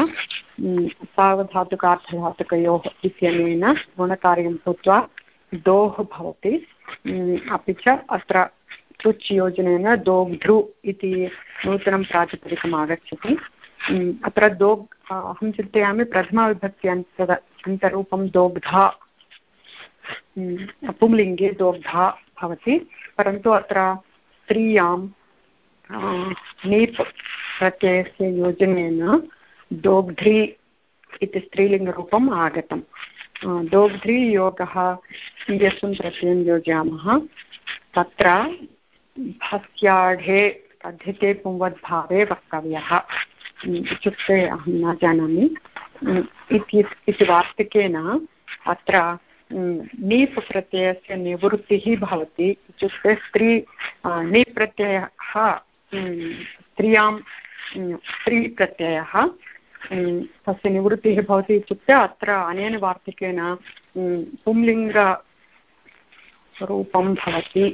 सावधातुकार्धधातुकयोः इत्यनेन गुणकार्यं भूत्वा दोः भवति अपि च अत्र तृच् योजनेन दोग्धृ इति नूतनं प्रातिपदिकम् आगच्छति अत्र दोग् अहं चिन्तयामि प्रथमाविभक्त्यन्तर अन्तरूपं दोग्धा पुंलिङ्गे दोग्धा भवति परन्तु अत्र स्त्रीयां नीप् प्रत्ययस्य योजनेन दोग्ध्री इति स्त्रीलिङ्गरूपम् आगतं दोग्ध्री योगः यस्मिन् प्रत्ययं योजयामः। तत्र भस्याढे कथिते पुंवद्भावे वक्तव्यः। इत्युक्ते अहं न जानामि। इति वार्तिकेन अत्र नीप् प्रत्ययस्य निवृत्तिः भवति। इत्युक्ते स्त्री नीप् प्रत्ययः स्त्रियाँ स्त्रीप्रत्ययः तस्य निवृत्तिः भवति इत्युक्ते अत्र अनेन वार्तिकेन पुंलिङ्गरूपं भवति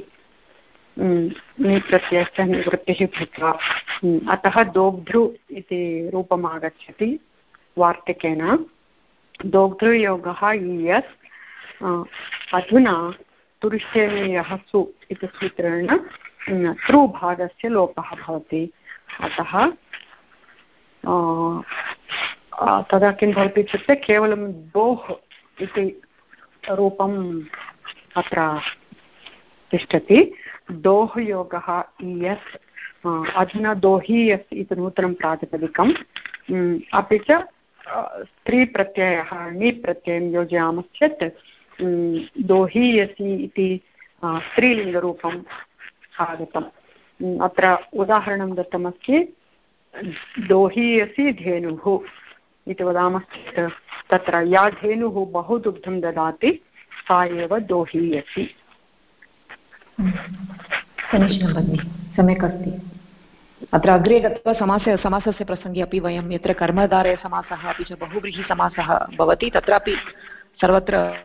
नीप्रत्ययस्य निवृत्तिः भूत्वा अतः दोग्धृ इति रूपम् आगच्छति वार्तिकेन दोग्धृयोगः इयस् अधुना तुरुष्येयः सु इति सूत्रेण तृभागस्य लोपः भवति। अतः तदा किं भवति इत्युक्ते केवलं दोः इति रूपम् अत्र तिष्ठति। दोहयोगः इयस् अधुना दोहीयस् इति नूतनं प्रातिपदिकम्। अपि च स्त्रीप्रत्ययः णि प्रत्ययं योजयामश्चेत् दोहीयसि इति स्त्रीलिङ्गरूपम् आगतम्। अत्र उदाहरणं दत्तमस्ति। दोहीयसि धेनुः इति वदामश्चेत् तत्र या धेनुः बहु दुग्धं ददाति, सा एव दोहीयसि समीचीनं भगिनि, सम्यक् अस्ति। अत्र अग्रे गत्वा समासे, समासस्य प्रसङ्गे अपि वयं यत्र कर्मधारयसमासः अपि च बहुव्रीहिसमासः भवति, तत्रापि सर्वत्र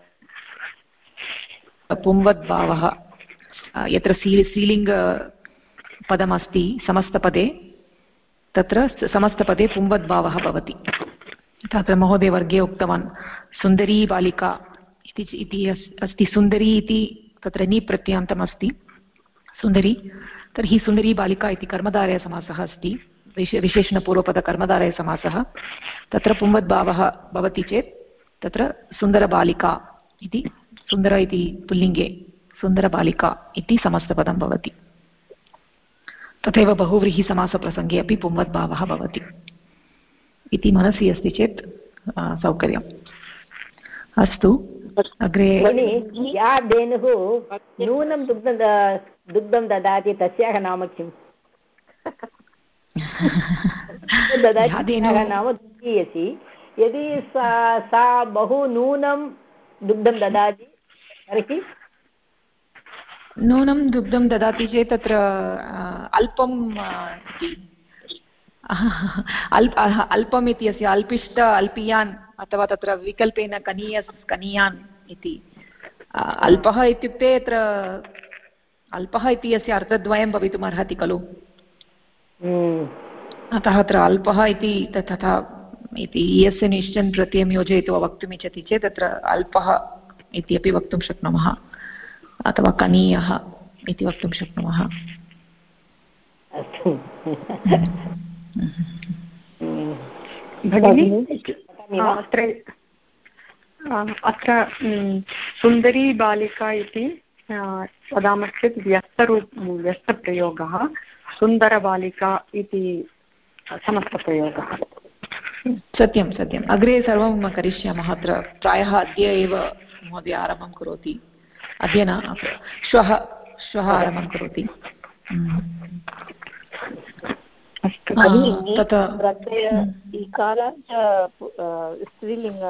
पुंवद्भावः यत्र सी सीलिङ्गपदमस्ति समस्तपदे, तत्र समस्तपदे पुंवद्भावः भवति। तत्र महोदय वर्गे उक्तवान्, सुन्दरी बालिका इति अस्ति सुन्दरी इति तत्र नी प्रत्ययान्तमस्ति सुन्दरी, तर्हि सुन्दरी बालिका इति कर्मधारयसमासः अस्ति, विश विशेषणपूर्वपदकर्मधारयसमासः तत्र पुंवद्भावः भवति चेत् तत्र सुन्दरबालिका इति, सुन्दर इति पुल्लिङ्गे सुन्दरबालिका इति समस्तपदं भवति। तथैव बहुव्रीहिसमासप्रसङ्गे अपि पुंवद्भावः भवति। इति मनसि अस्ति चेत् सौकर्यम्। अस्तु अग्रे या धेनुः नूनं दुग्धं दुग्धं ददाति तस्याः नाम किम्? ददाति नाम द्वितीयसि। यदि सा सा बहु नूनं दुग्धं ददाति तर्हि नूनं दुग्धं ददाति चेत् तत्र अल्पं अल्प अल्पम् इति अस्य अल्पिष्ट अल्पीयान् अथवा तत्र विकल्पेन कनीयस् कनीयान् इति। अल्पः इत्युक्ते अत्र अल्पः इति अस्य अर्थद्वयं भवितुम् अर्हति खलु। अतः अत्र अल्पः इति तथा इति यस्य निश्चन् प्रत्ययं योजयित्वा वक्तुम् इच्छति चेत् तत्र अल्पः इति अपि वक्तुं शक्नुमः। अथवा कनीयः इति वक्तुं शक्नुमः। अत्र अत्र सुन्दरी बालिका इति वदामश्चेत् व्यस्तरूप व्यस्तप्रयोगः सुन्दरबालिका इति समस्तप्रयोगः। सत्यं सत्यम्। अग्रे सर्वं करिष्यामः अत्र। प्रायः अद्य एव महोदय आरम्भं करोति। अद्य न श्वः श्वः आरम्भं करोति। प्रत्यय इकार स्त्रीलिङ्ग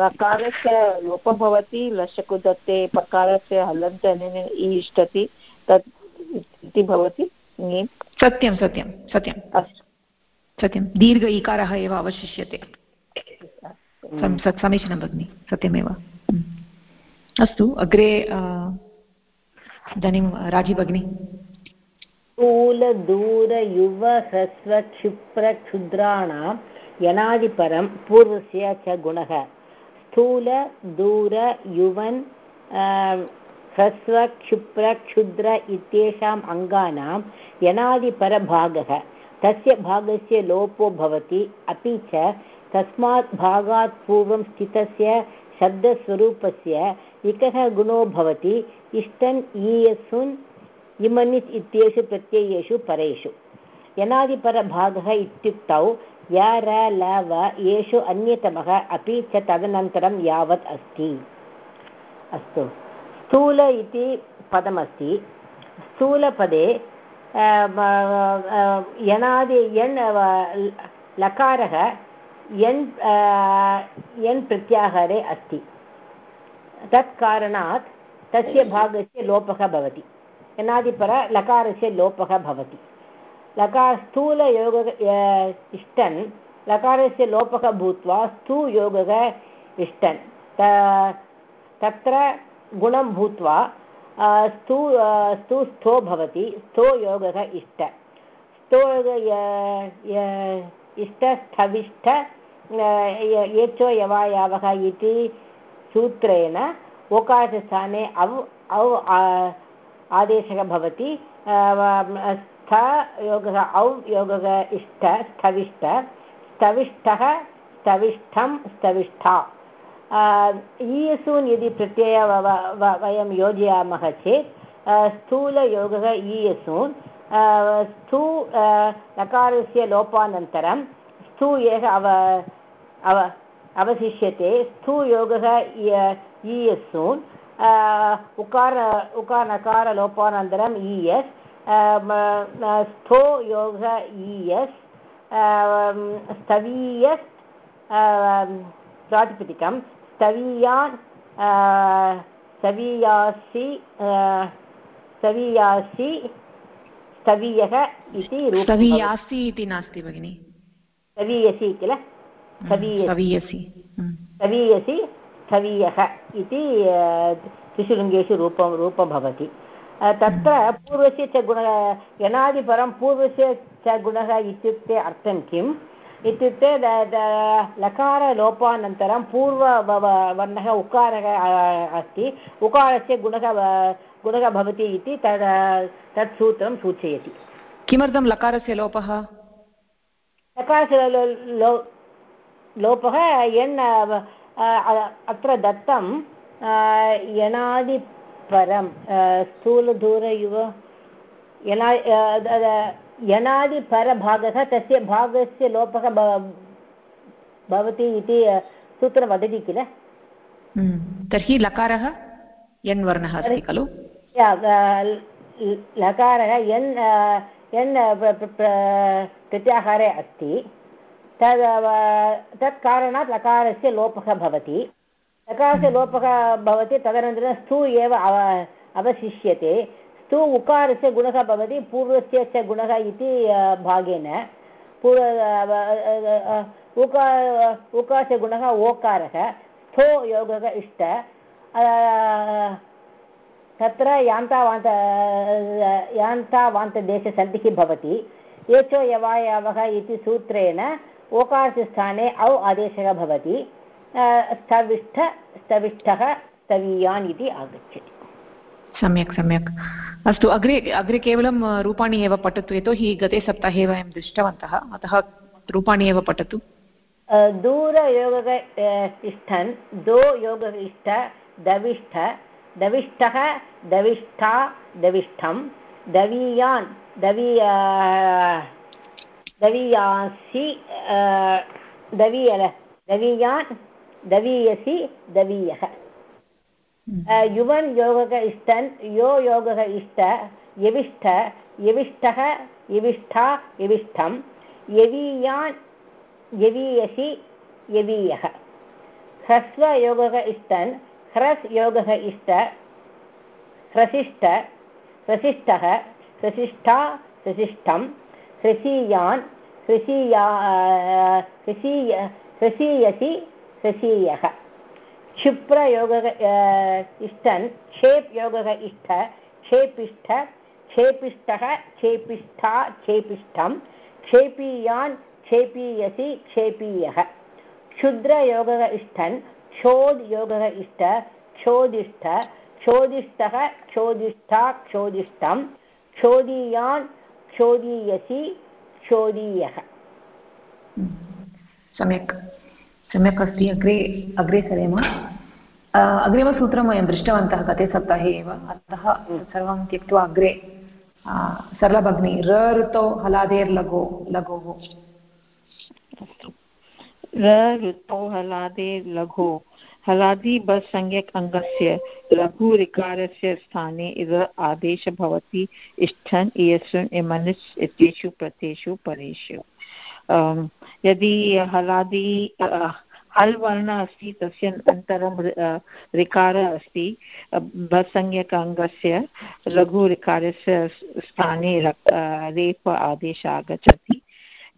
नकारस्य लोपः भवति लशकुदत्ते पकारस्य हलन्त इष्टति तत् इति भवति सत्यं सत्यं सत्यम् सत्यं। दीर्घ इकारः एव अवशिष्यते। समीचीनं भगिनि। सत्यमेव। अस्तु, अग्रे इदानीं राज़ी भगिनी स्थूलदूरयुवह्रस्वक्षिप्रक्षुद्राणां यनादिपरं पूर्वस्य च गुणः। स्थूल दूर युवन् ह्रस्वक्षिप्रक्षुद्र इत्येषाम् अङ्गानां यनादिपरभागः। तस्य भागस्य लोपो भवति, अपि च तस्मात् भागात् पूर्वं स्थितस्य शब्दस्वरूपस्य इकः गुणो भवति इष्टन् ईयसुन् इमनिस् इत्येषु प्रत्ययेषु परेषु। यनादिपरभागः इत्युक्तौ, य, र, ल, व, येषु अन्यतमः अपि च तदनन्तरं यावत् अस्ति। अस्तु। स्थूल इति पदमस्ति। स्थूलपदे यणादि यण् लकारः यण् यण् प्रत्याहारे अस्ति तत् कारणात् तस्य भागस्य लोपः भवति यनादिपर लकारस्य लोपः भवति लकार स्थूलयोगः इष्टन् लकारस्य लोपः भूत्वा स्थूयोगः इष्टन् तत्र गुणं भूत्वा स्तु स्तु स्थो भवति स्थो योगः इष्ट स्तो इष्टस्थविष्ठ एचो यवायावः इति सूत्रेण ओकारस्थाने अव् औ आदेशः भवति। स्थ योगः, औ योगः इष्ट, स्थविष्ट स्थविष्ठः, स्थविष्ठं। स्थविष्ठा ईयसून् यदि प्रत्यय वयं योजयामः चेत् स्थूलयोगः ईयसून्। स्थू लकारस्य लोपानन्तरं स्थू यः अव अव, अवशिष्यते स्थूयोगः इ एस् उकार उकार नकार लोपानन्तरम् इ एस् स्थो योग इ स्थवीयस् प्रातिपदिकं स्थवीयान् स्थवीयासि स्थवीयासि स्थवीयः इति स्थवीयासि इति नास्ति भगिनि। स्थवीयसि किल? स्थवीयसि स्थवीयसि स्थवीयः इति त्रिषु लिङ्गेषु रूपं रूपं भवति। तत्र पूर्वस्य च गुणः यनादिपरं पूर्वस्य च गुणः इत्युक्ते अर्थं किम्? इत्युक्ते लकारलोपानन्तरं पूर्व वर्णः उकारः अस्ति। उकारस्य गुणः गुणः भवति इति तद् तत् सूत्रं सूचयति। किमर्थं लकारस्य लोपः? लकारस्य लो लोपः यण् अत्र दत्तं यणादिपरं स्थूलदूरयुव यना यनादिपरभागः तस्य भागस्य लोपः भवति इति सूत्रं वदति किल? हम्म, तर्हि लकारः यन् वर्णः अस्ति खलु? लकारः यन् यन् प्रत्याहारे अस्ति तद् तत् कारणात् लकारस्य लोपः भवति लकारस्य लोपः भवति तदनन्तरं स्थू एव अवशिष्यते तु उकारस्य गुणः भवति पूर्वस्य च गुणः इति भागेन पूर्व उकार उकारस्य गुणः ओकारः स्थो योगः इष्ट तत्र यान्तावान्त यान्तावान्तदेशसन्धिः भवति। एचो यवायावः इति सूत्रेण ओकारस्य स्थाने औ आदेशः भवति। स्थविष्ठ स्थविष्ठः स्थवीयान् इति आगच्छति। सम्यक् सम्यक्। अस्तु अग्रे अग्रे केवलं रूपाणि एव पठतु यतोहि गते सप्ताहे वयं दृष्टवन्तः। अतः रूपाणि एव पठतु। दूरयोगः तिष्ठन् दो योगः इष्ट दविष्ठ दविष्ठः दविष्ठा दविष्ठं दवीयान् दवी दवीयासि दवीयल दवीयान् दवीयसि दवीयः युवन् योगः इष्टन् यो योगः इष्ट यविष्ठ यविष्ठः यविष्ठा यविष्ठं यवीयान् यवीयसि यवीयः ह्रस्वयोगः इष्टन् ह्रस् योगः इष्ट, ह्रसिष्ठ, ह्रसिष्ठः, ह्रसिष्ठा, ह्रसिष्ठं, ह्रसीयान्, ह्रसीया, ह्रसीय क्षिप्रयोगः इष्टन् क्षेप् योगः इष्ट क्षेपिष्ठ क्षेपिष्ठः क्षेपिष्ठा, क्षेपिष्ठं, क्षेपीयान्, क्षेपीयसि, क्षेपीयः। क्षुद्रयोगः इष्टन् क्षोद् योगः इष्ट क्षोदिष्ठ क्षोदिष्ठः क्षोदिष्ठा क्षोदिष्ठं क्षोदीयान् क्षोदीयसि क्षोदीयः सम्यक्। सम्यक् अस्ति। अग्रे अग्रे सरेम। अग्रिमसूत्रं वयं दृष्टवन्तः गते सप्ताहे एव। अतः सर्वं त्यक्त्वा अग्रे सरलभग्नि ऋतौ हलादेर्लघो लघोः र ऋतौ हलादेर्लघो हलादि बस् संज्ञक् अङ्गस्य लघुरिकारस्य स्थाने र आदेश भवति, इष्ठन् इयस्विन् इमनिस् इत्येषु प्रत्येषु परेषु। यदि हलादि हल् वर्णः अस्ति, तस्य अनन्तरं ऋकारः अस्ति भसंज्ञक अङ्गस्य लघुऋकारस्य स्थाने रेफ आदेशः आगच्छति।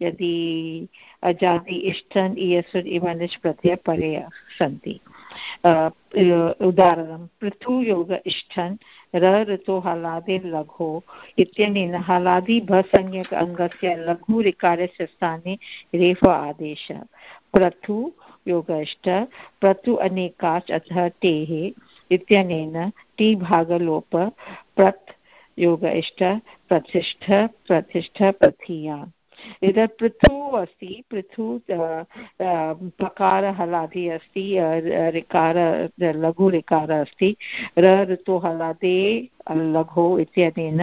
यदि अजाति इष्टन्, इयसुर् इव निच् प्रत्यय परे सन्ति उदाहरणं, पृथुयोग इष्टन्, र, ऋतो हलादिर् लघो इत्यनेन हलादि भसंज्ञक अङ्गस्य लघुरिकारस्य स्थाने रेफ आदेशः। पृथु योगश्च प्रतु अनेकाच् अतः टेः इत्यनेन टी भागलोप प्रत् योग इष्ट, प्रतिष्ठ प्रतिष्ठ, प्रथिया। एतत् पृथु अस्ति, पृथु पकार हलादि अस्ति ऋकार लघु ऋकार अस्ति, र ऋतु हलादे लघु इत्यनेन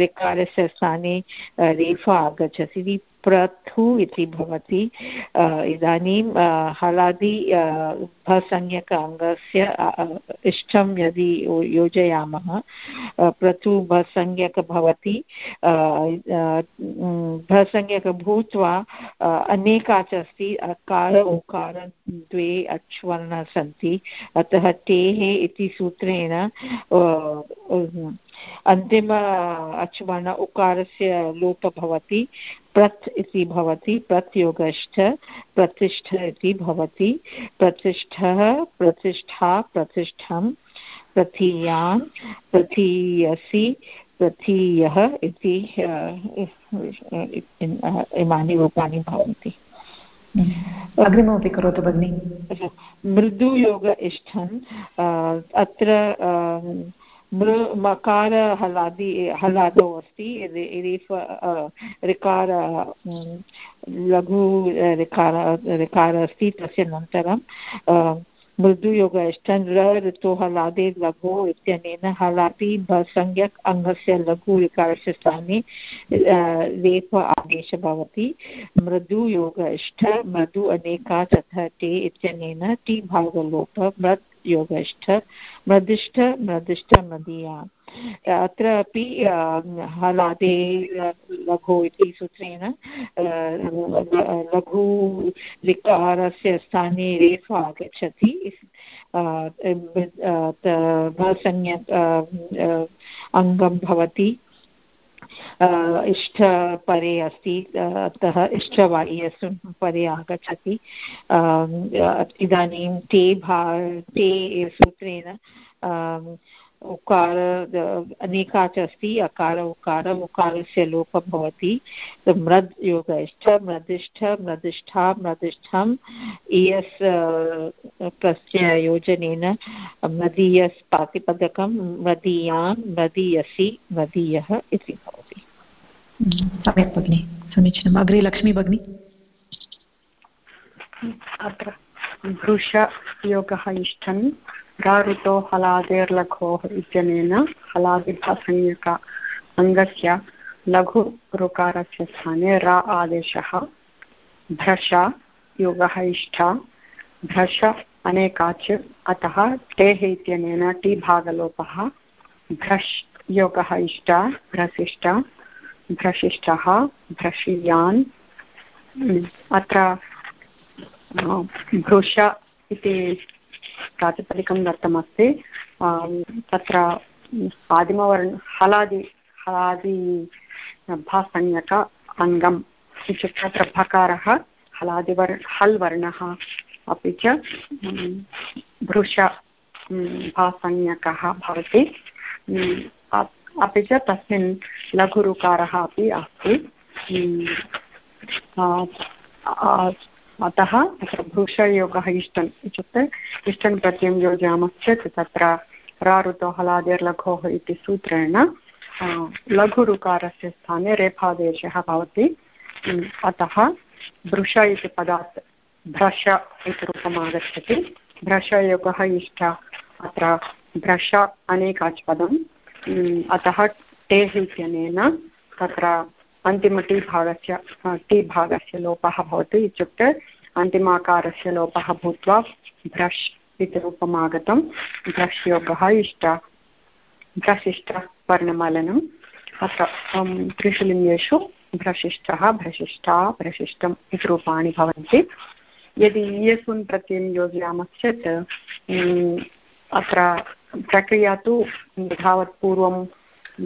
ऋकारस्य स्थाने रेफा आगच्छति। प्रथु इति भवति। इदानीं हलादि भसंज्ञक अङ्गस्य इष्टं यदि योजयामः। प्रथु भसंज्ञक भवति। भसंज्ञक भूत्वा अनेकाच अस्ति। अकार उकार द्वे, अच्वर्णाः सन्ति। अतः टेः इति सूत्रेण अन्तिम अच्वर्ण उकारस्य लोपः भवति। प्रत् इति भवति प्रत्योगश्च प्रतिष्ठ इति भवति प्रतिष्ठः प्रतिष्ठा प्रतिष्ठं प्रथीयान् प्रथीयसि प्रथीयः इति इमानि रूपाणि भवन्ति। अग्रिममपि करोतु भगिनि। मृदुयोग इष्ठन् अत्र मृ, मकार हलादि, हलादौ अस्ति रेफ ऋकार लघु ऋकार ऋकार अस्ति, तस्य अनन्तरं मृदुयोग इष्टन् ऋतो हलादे, लघु इत्यनेन हलाति भसंज्ञक् अङ्गस्य लघु ऋकारस्य स्थाने लेप आदेशः भवति। मृदुयोग इष्ट, मृदु अनेका तथा टे इत्यनेन ति भागलोप, मृत् योगश्च मृदिष्ट मृदिष्ट मदीया। अत्र अपि हलादे लघु इति सूत्रेण लघु लिकारस्य स्थाने रेफ आगच्छति। संज्ञ अङ्गं भवति। इष्ट परे अस्ति अतः इष्टवायु परे आगच्छति। इदानीं ते भा ते सूत्रेण उकार अनेका च अस्ति अकार उकार उकारस्य लोपः भवति। मृद् योगश्च मृदिष्ठ मृदिष्ठा मृदिष्ठम् इयस् प्रत्ययोजनेन मदीयस् प्रातिपदकं मदीयान् मदीयसि मदीयः इति भवति। सम्यक् भगिनि समीचीनम्। अग्रे लक्ष्मी भगिनि? अत्र भृशयोगः इष्टन् राऋतो हलादेर्लघोः इत्यनेन हलादिभासंज्ञक अङ्गस्य लघु ऋकारस्य स्थाने रा आदेशः। भ्रश योगः इष्टा भ्रश अनेकाच् अतः टेः इत्यनेन टी भागलोपः। भ्रश् योगः इष्टा भ्रसिष्ट भ्रशिष्टः, भ्रशीयान्। अत्र भृश इति प्रातिपदिकं दत्तमस्ति। तत्र आदिमवर्ण, हलादि हलादि भासंज्ञक अङ्गम् इत्युक्ते तत्र भकारः हलादिवर् हल् वर्णः अपि च भृश भासंज्ञकः भवति। अपि च तस्मिन् लघुरुकारः अपि अस्ति। अतः तत्र भूषयोगः इष्टन् इत्युक्ते इष्टन् प्रत्ययं योजयामश्चेत् तत्र रारुतो हलादेर्लघोः इति सूत्रेण लघुरुकारस्य स्थाने रेफादेशः भवति। अतः भृश इति पदात्, भ्रश इति रूपम् आगच्छति भ्रशयोगः इष्ट। अत्र भ्रश अनेकाच् पदम्। अतः टेः इत्यनेन तत्र अन्तिम टी भागस्य टी भागस्य लोपः भवति इत्युक्ते अन्तिमाकारस्य लोपः भूत्वा भ्रश् इति रूपम् आगतं भ्रश् योगः इष्ट भ्रशिष्ट वर्णमलनम् अत्र त्रिषु लिङ्गेषु भ्रशिष्टः, भ्रशिष्टा, भ्रशिष्टम् इति रूपाणि भवन्ति। यदि इयसुन् प्रत्ययं योजयामश्चेत् अत्र प्रक्रिया तु यथावत् पूर्वं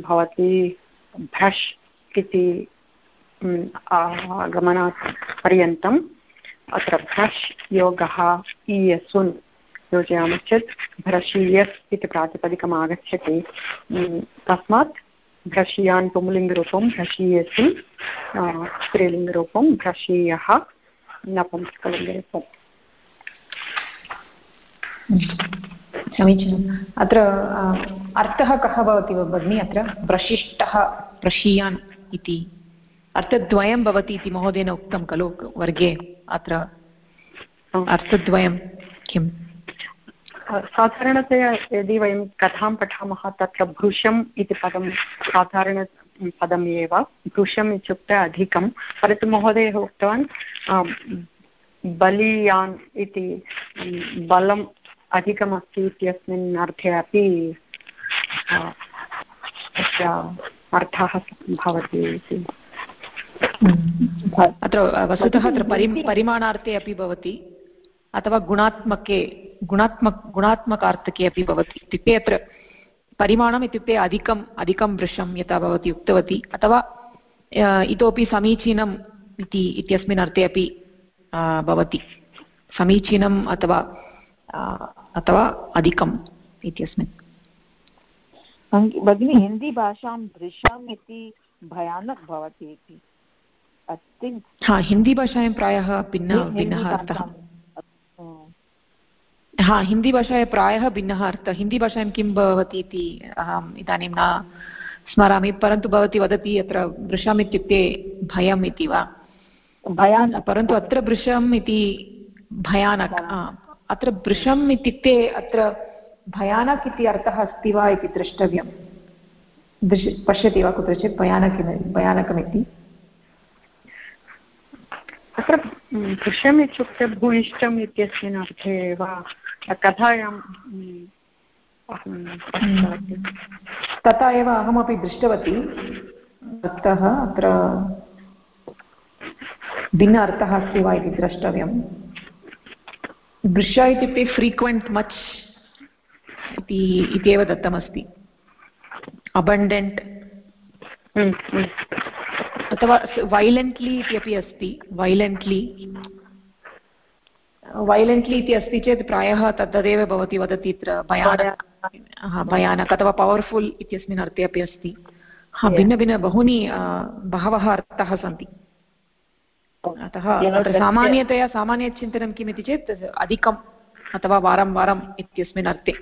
भवति भ्रश् इति गमनात् पर्यन्तम् अत्र भ्रश् योगः ईयसुन् योजयामश्चेत् भ्रशीयस् इति प्रातिपदिकम् आगच्छति। तस्मात् भ्रशीयान् पुंलिङ्गरूपं भ्रशीयसि स्त्रीलिङ्गरूपं भ्रशीयः नपुंसकलिङ्गरूपम्। समीचीनम्। अत्र अर्थः कः भवति भगिनि अत्र? प्रशिष्टः प्रशीयान् इति। अर्थद्वयं भवति इति महोदयेन उक्तं खलु वर्गे अत्र। अर्थद्वयं किम्? साधारणतया यदि वयं कथां पठामः तत्र भृशम् इति पदं साधारण पदम् एव भृशम् इत्युक्ते अधिकं। परन्तु महोदयः उक्तवान् बलीयान् इति बलम् अधिकमस्ति इत्यस्मिन् अर्थे अपि अर्थः भवति इति। अत्र वस्तुतः अत्र परि परिमाणार्थे अपि भवति अथवा गुणात्मके गुणात्मक गुणात्मकार्थके अपि भवति। इत्युक्ते अत्र परिमाणम् इत्युक्ते अधिकम् अधिकं वृषं यथा भवती उक्तवती। अथवा इतोपि समीचीनम् इति इत्यस्मिन् अर्थे अपि भवति। समीचीनम् अथवा अथवा अधिकम् इत्यस्मिन्। भगिनी हिन्दीभाषां दृश्यम् इति भयानक् भवति इति। हा हिन्दीभाषायां प्रायः भिन्न भिन्नः अर्थः। हा हिन्दीभाषायां प्रायः भिन्नः अर्थः हिन्दीभाषायां किं भवति इति अहम् इदानीं न स्मरामि परन्तु भवती वदति अत्र वृषम् इत्युक्ते भयम् इति वा? भयान् परन्तु अत्र वृषम् इति भयानक्। अत्र वृषम् इत्युक्ते अत्र भयानक् इति अर्थः अस्ति वा इति द्रष्टव्यं। दृश् पश्यति वा कुत्रचित् भयानकं भयानकमिति। अत्र भृशम् इत्युक्ते भूयिष्ठम् इत्यस्मिन् अर्थे एव कथायां तथा एव अहमपि दृष्टवती। अर्थः अत्र भिन्न अर्थः अस्ति वा इति द्रष्टव्यं दृश्य इत्युक्ते फ्रीक्वेण्ट् मच् इति इत्येव दत्तमस्ति। अबण्डेण्ट् अथवा वैलेण्ट्लि इत्यपि अस्ति। वैलेण्ट्लि वैलेण्ट्लि इति अस्ति चेत् प्रायः तद्वदेव भवती वदति तत्र भयानक भयानक। अथवा पवर्फुल् इत्यस्मिन् अर्थे अपि अस्ति। हा भिन्नभिन्न बहूनि बहवः अर्थाः सन्ति। अतः सामान्यतया सामान्यचिन्तनं किम् इति चेत् अधिकम् अथवा वारं वारम् इत्यस्मिन् अर्थे।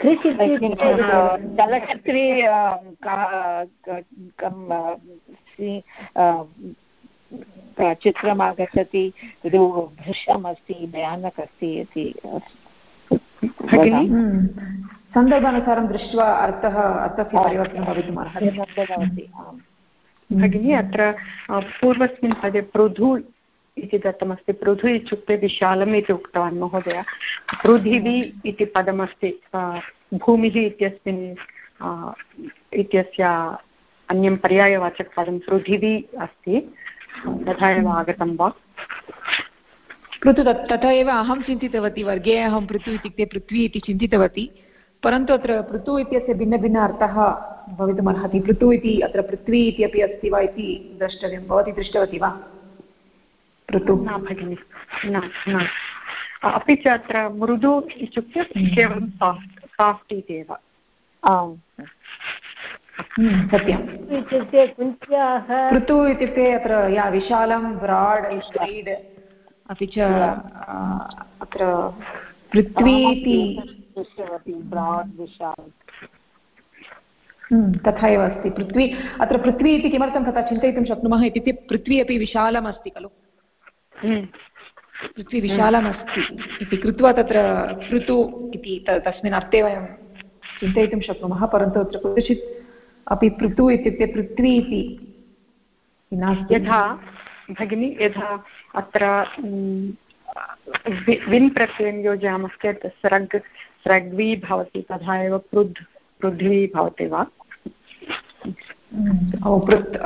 चलचित्रे चित्रम् आगच्छति तद् भृशम् अस्ति भयानक् अस्ति इति हम्म। सन्दर्भानुसारं दृष्ट्वा अर्थः अर्थस्य परिवर्तनं भवितुम् अर्हति। भगिनी अत्र पूर्वस्मिन् पदे पृथु इति दत्तमस्ति। पृथु इत्युक्ते विशालम् इति उक्तवान् महोदय। पृथिवी इति पदमस्ति भूमिः इत्यस्मिन् इत्यस्य अन्यं पर्यायवाचकपदं पृथिवी अस्ति। तथा एव आगतं वा? पृथु तथा एव अहं चिन्तितवती, वर्गे अहं पृथु इत्युक्ते पृथ्वी इति चिन्तितवती। परन्तु अत्र पृथु इत्यस्य भिन्नभिन्न अर्थः भवितुमर्हति। पृथु इति अत्र पृथ्वी इति अपि अस्ति वा इति द्रष्टव्यं। भवती दृष्टवती वा? ऋतु। न भगिनि न न। अपि च अत्र मृदु इत्युक्ते केवलं साफ्ट् साफ्ट् इति एव। आम्। हम्म, सत्यम्। इत्युक्ते कुञ्च्याः ऋतु इत्युक्ते अत्र या विशालं ब्राड् वैड् अपि च अत्र पृथ्वी इति। ब्राड् विशाल। हम्म, तथा एव अस्ति पृथ्वी। अत्र पृथ्वी इति किमर्थं तथा चिन्तयितुं शक्नुमः इत्युक्ते पृथ्वी अपि विशालमस्ति खलु। पृथ्वी विशालमस्ति इति कृत्वा तत्र पृथु इति तस्मिन् अर्थे वयं चिन्तयितुं शक्नुमः परन्तु अत्र कुत्रचित् अपि पृथु इत्युक्ते पृथ्वी इति नास्ति। यथा भगिनि यथा अत्र विन् प्रत्ययं योजयामश्चेत् स्रग् स्रग्वी भवति तथा एव पृथ् पृथ्वी भवति वा? पृथ्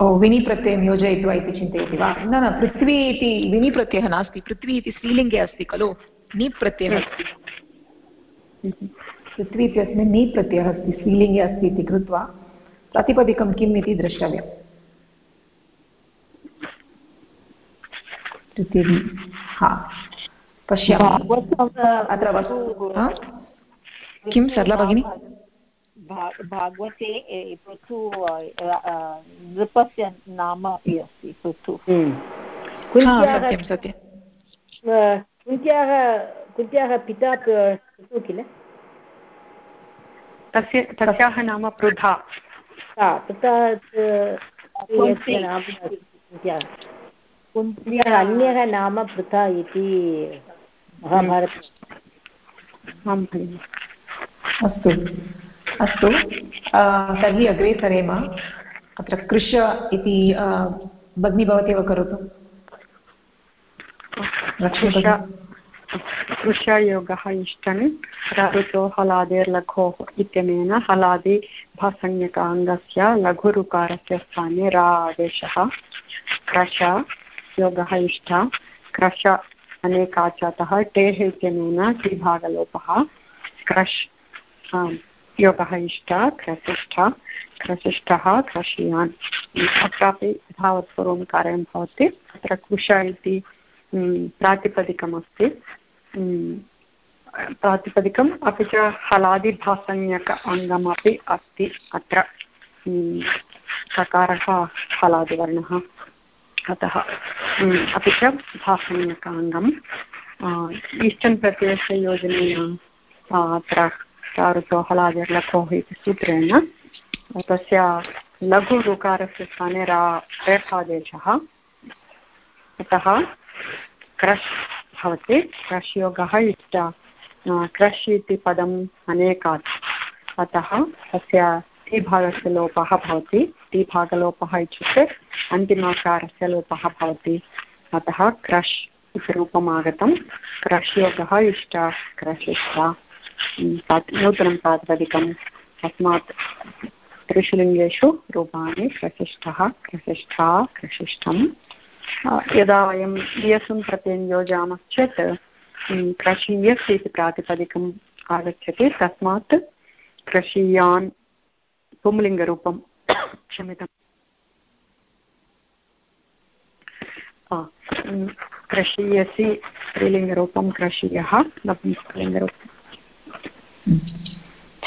विनिप्रत्ययं योजयित्वा इति चिन्तयति वा? न न पृथ्वी इति विनिप्रत्ययः नास्ति पृथ्वी इति स्त्रीलिङ्गे अस्ति खलु नी प्रत्ययः अस्ति। पृथ्वी इत्यस्मिन् नी प्रत्ययः अस्ति स्त्रीलिङ्गे अस्ति इति कृत्वा प्रातिपदिकं किम् इति द्रष्टव्यम्। पृथिवी हा पश्यामः। अत्र वस्तु किं सरला भगिनी? भागवते पृथु नृपस्य नाम अपि अस्ति पृथु कुन्त्याः कुन्त्याः पिता पृथु किल? तस्य तस्याः नाम पृथा। पिता अन्यः नाम पृथा इति महाभारते अस्तु। अस्तु। तर्हि अग्रे सरेम। अत्र कृश इति भगिनी भवती एव करोतु। कृशयोगः इष्टन् ऋतो हलादेर्लघोः इत्यनेन हलादि भासंज्ञकाङ्गस्य लघुरुकारस्य स्थाने रा आदेशः। क्रश, योगः इष्ट। क्रश अनेकाचातः टेः इत्यनेन त्रिभागलोपः। क्रश् योगः इष्ट क्रसिष्ठ, क्रसिष्ठः, क्रशीयान्। अत्रापि तावत् कार्यं भवति। अत्र कुश इति प्रातिपदिकमस्ति। प्रातिपदिकम् अपि च हलादिभासञ्ज्ञक अङ्गमपि अस्ति अत्र। सकारः हलादिवर्णः। अतः अपि च भासञ्ज्ञकाङ्गम् ईस्टर्न् प्रत्ययस्य योजनेन अत्र ऋतोः हलादिर्लघोः इति सूत्रेण तस्य लघु ऋकारस्य स्थाने रेफादेशः अतः क्रश् भवति, क्रश् योगः इष्ट क्रश् इति पदम् अनेकात्। अतः तस्य टीभागस्य लोपः भवति, टीभागलोपः इत्युक्ते अन्तिमकारस्य लोपः भवति। अतः क्रश् इति रूपम् आगतं क्रश् योगः इष्ट, क्रश् इष्ट। नूतनं प्रातिपदिकम् अस्मात् त्रिषु लिङ्गेषु रूपाणि क्रशिष्ठः क्रशिष्ठा क्रशिष्ठं यदा वयं यसुं प्रत्ययं योजयामश्चेत् क्रशीयस् इति प्रातिपदिकम् आगच्छति। तस्मात् क्रशीयान् पुंलिङ्गरूपं क्षम्यताम्। क्रशीयसि स्त्रीलिङ्गरूपं क्रशीयः नपुंसकलिङ्गरूपम्।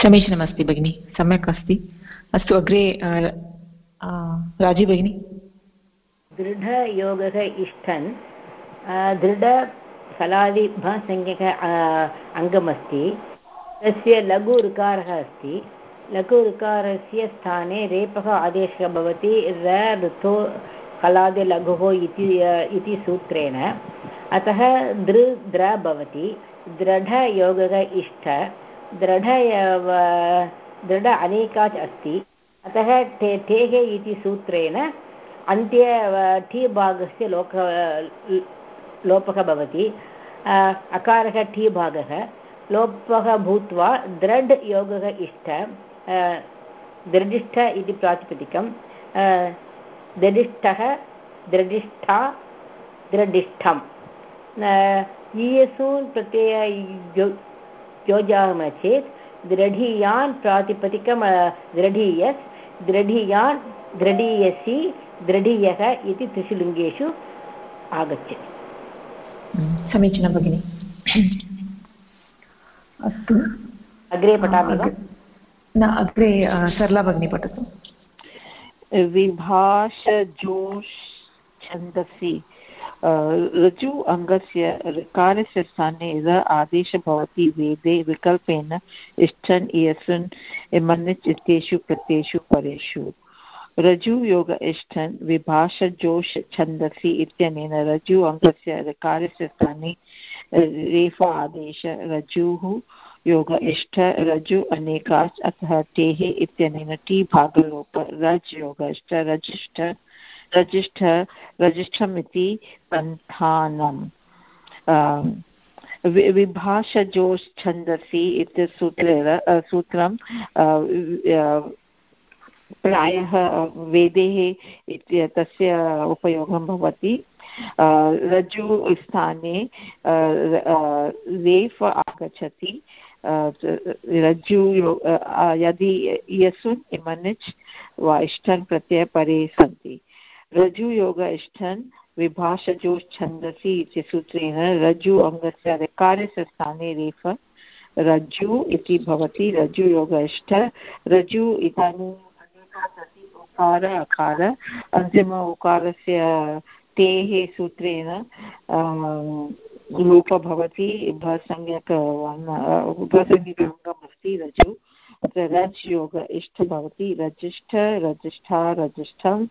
समीचीनमस्ति भगिनि, सम्यक् अस्ति। अस्तु, अग्रे राज़ी भगिनि। दृढयोगः इष्टन्। दृढ फलादिभासंज्ञक अङ्गमस्ति। तस्य लघु ऋकारः अस्ति। लघु ऋकारस्य स्थाने रेपः आदेशः भवति, र ऋतो फलादिलघुः इति सूत्रेण। अतः दृ, द्र भवति। दृढयोगः इष्ट। दृढ दृढ अनेकाच् अस्ति। अतः टे टेः इति सूत्रेण अन्त्य ठी भागस्य लोक लोपः भवति। अकारः ठी भागः लोपः भूत्वा दृढ योगः इष्ट। दृढिष्ठ इति प्रातिपदिकं दृढिष्ठः दृढिष्ठा दृढिष्ठम्। ईयसून् प्रत्यय योजयामः चेत् दृढीयान् प्रातिपदिकं दृढीयस् दृढीयान् दृढीयसि दृढीयः इति त्रिषु लिङ्गेषु आगच्छति समीचीनं भगिनि अस्तु अग्रे पठामि वा? न अग्रे सरला भगिनी पठतु। विभाषजोष् छन्दसि। ऋजु अङ्गस्य ऋकारस्य स्थाने र आदेशः भवति, वेदे विकल्पेन इष्ठन् इयसुन् इमनिच् इत्येषु प्रत्ययेषु परेषु। रजुयोग इष्ठन् विभाषजोष छन्दसि इत्यनेन रजु अङ्गस्य ऋकारस्य स्थाने रेफ आदेश रजुः योग इष्ठ रजु अनेकाश्च अतः टेः इत्यनेन टी भागलोप रज् योग इष्ट रजिष्ठ रजिष्ठ रजिष्ठम् इति पन्थानम् विभाषजोश्छन्दसि इति सूत्रे सूत्रं प्रायः वेदेः इति, तस्य उपयोगं भवति। रज्जु स्थाने रेफ् आगच्छति। रज्जु यदि यसुन् इमनिच् वा इष्टन् प्रत्ययपरे सन्ति। रजुयोग इष्ठन् विभाषजोच्छन्दसि इति सूत्रेण रज्जु अङ्गस्य ऋकारस्य स्थाने रेफ रज्जु इति भवति। रज्जुयोग इष्ट रज्जु इदानीम् उकार अकार अन्तिम उकारस्य तेः सूत्रेण लोप भवति। भसंज्ञक भसंज्ञकाङ्गमस्ति रजु। अत्र रज् योग इष्ट भवति रजिष्ठ रजिष्ठा रजिष्ठं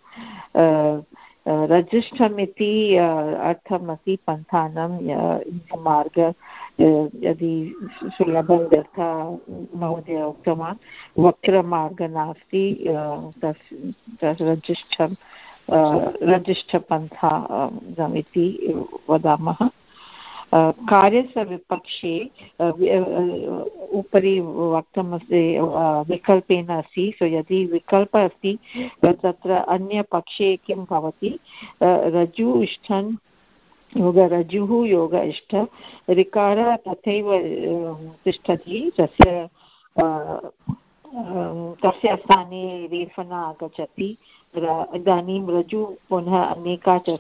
रजिष्ठमिति अर्थमस्ति पन्थानां मार्ग यदि सुलभं यथा महोदय उक्तवान्, वक्रमार्ग नास्ति तस् रजिष्ठं रजिष्ठपन्था इति वदामः। कार्यस्य विपक्षे उपरि वक्तमस्ति विकल्पेन अस्ति। सो यदि विकल्पः अस्ति, तत्र अन्यपक्षे किं भवति? रजु इष्ठन् योगरजुः योग इष्ट ऋकारः तथैव तिष्ठति, तस्य तस्य स्थाने रेफना आगच्छति इदानीं रजु पुनः अनेका च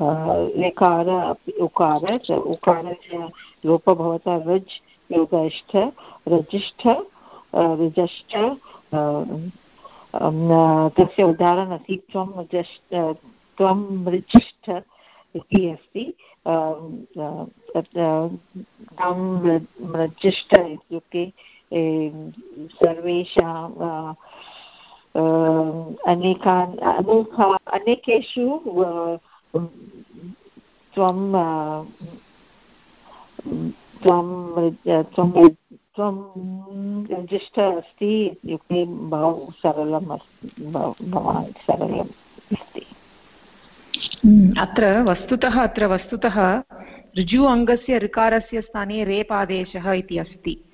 अस्ति ऋकार उकार, च उकारस्य लोपः भवता रज् योगष्ठ, रजिष्ठ रजष्ठ तस्य उदाहरणम् अस्ति, त्वं रजष्ठ त्वं मृजिष्ठ इति अस्ति त्वं मृजिष्ठ इत्युक्ते सर्वेषां अनेकान्, अनेका, अनेकेषु त्वं त्वं त्वं ज्येष्ठ अस्ति इत्युक्ते बहु सरलम् अस्ति भवान् सरलम् अस्ति। अत्र वस्तुतः अत्र वस्तुतः ऋजु अङ्गस्य ऋकारस्य स्थाने रेपादेशः इति अस्ति।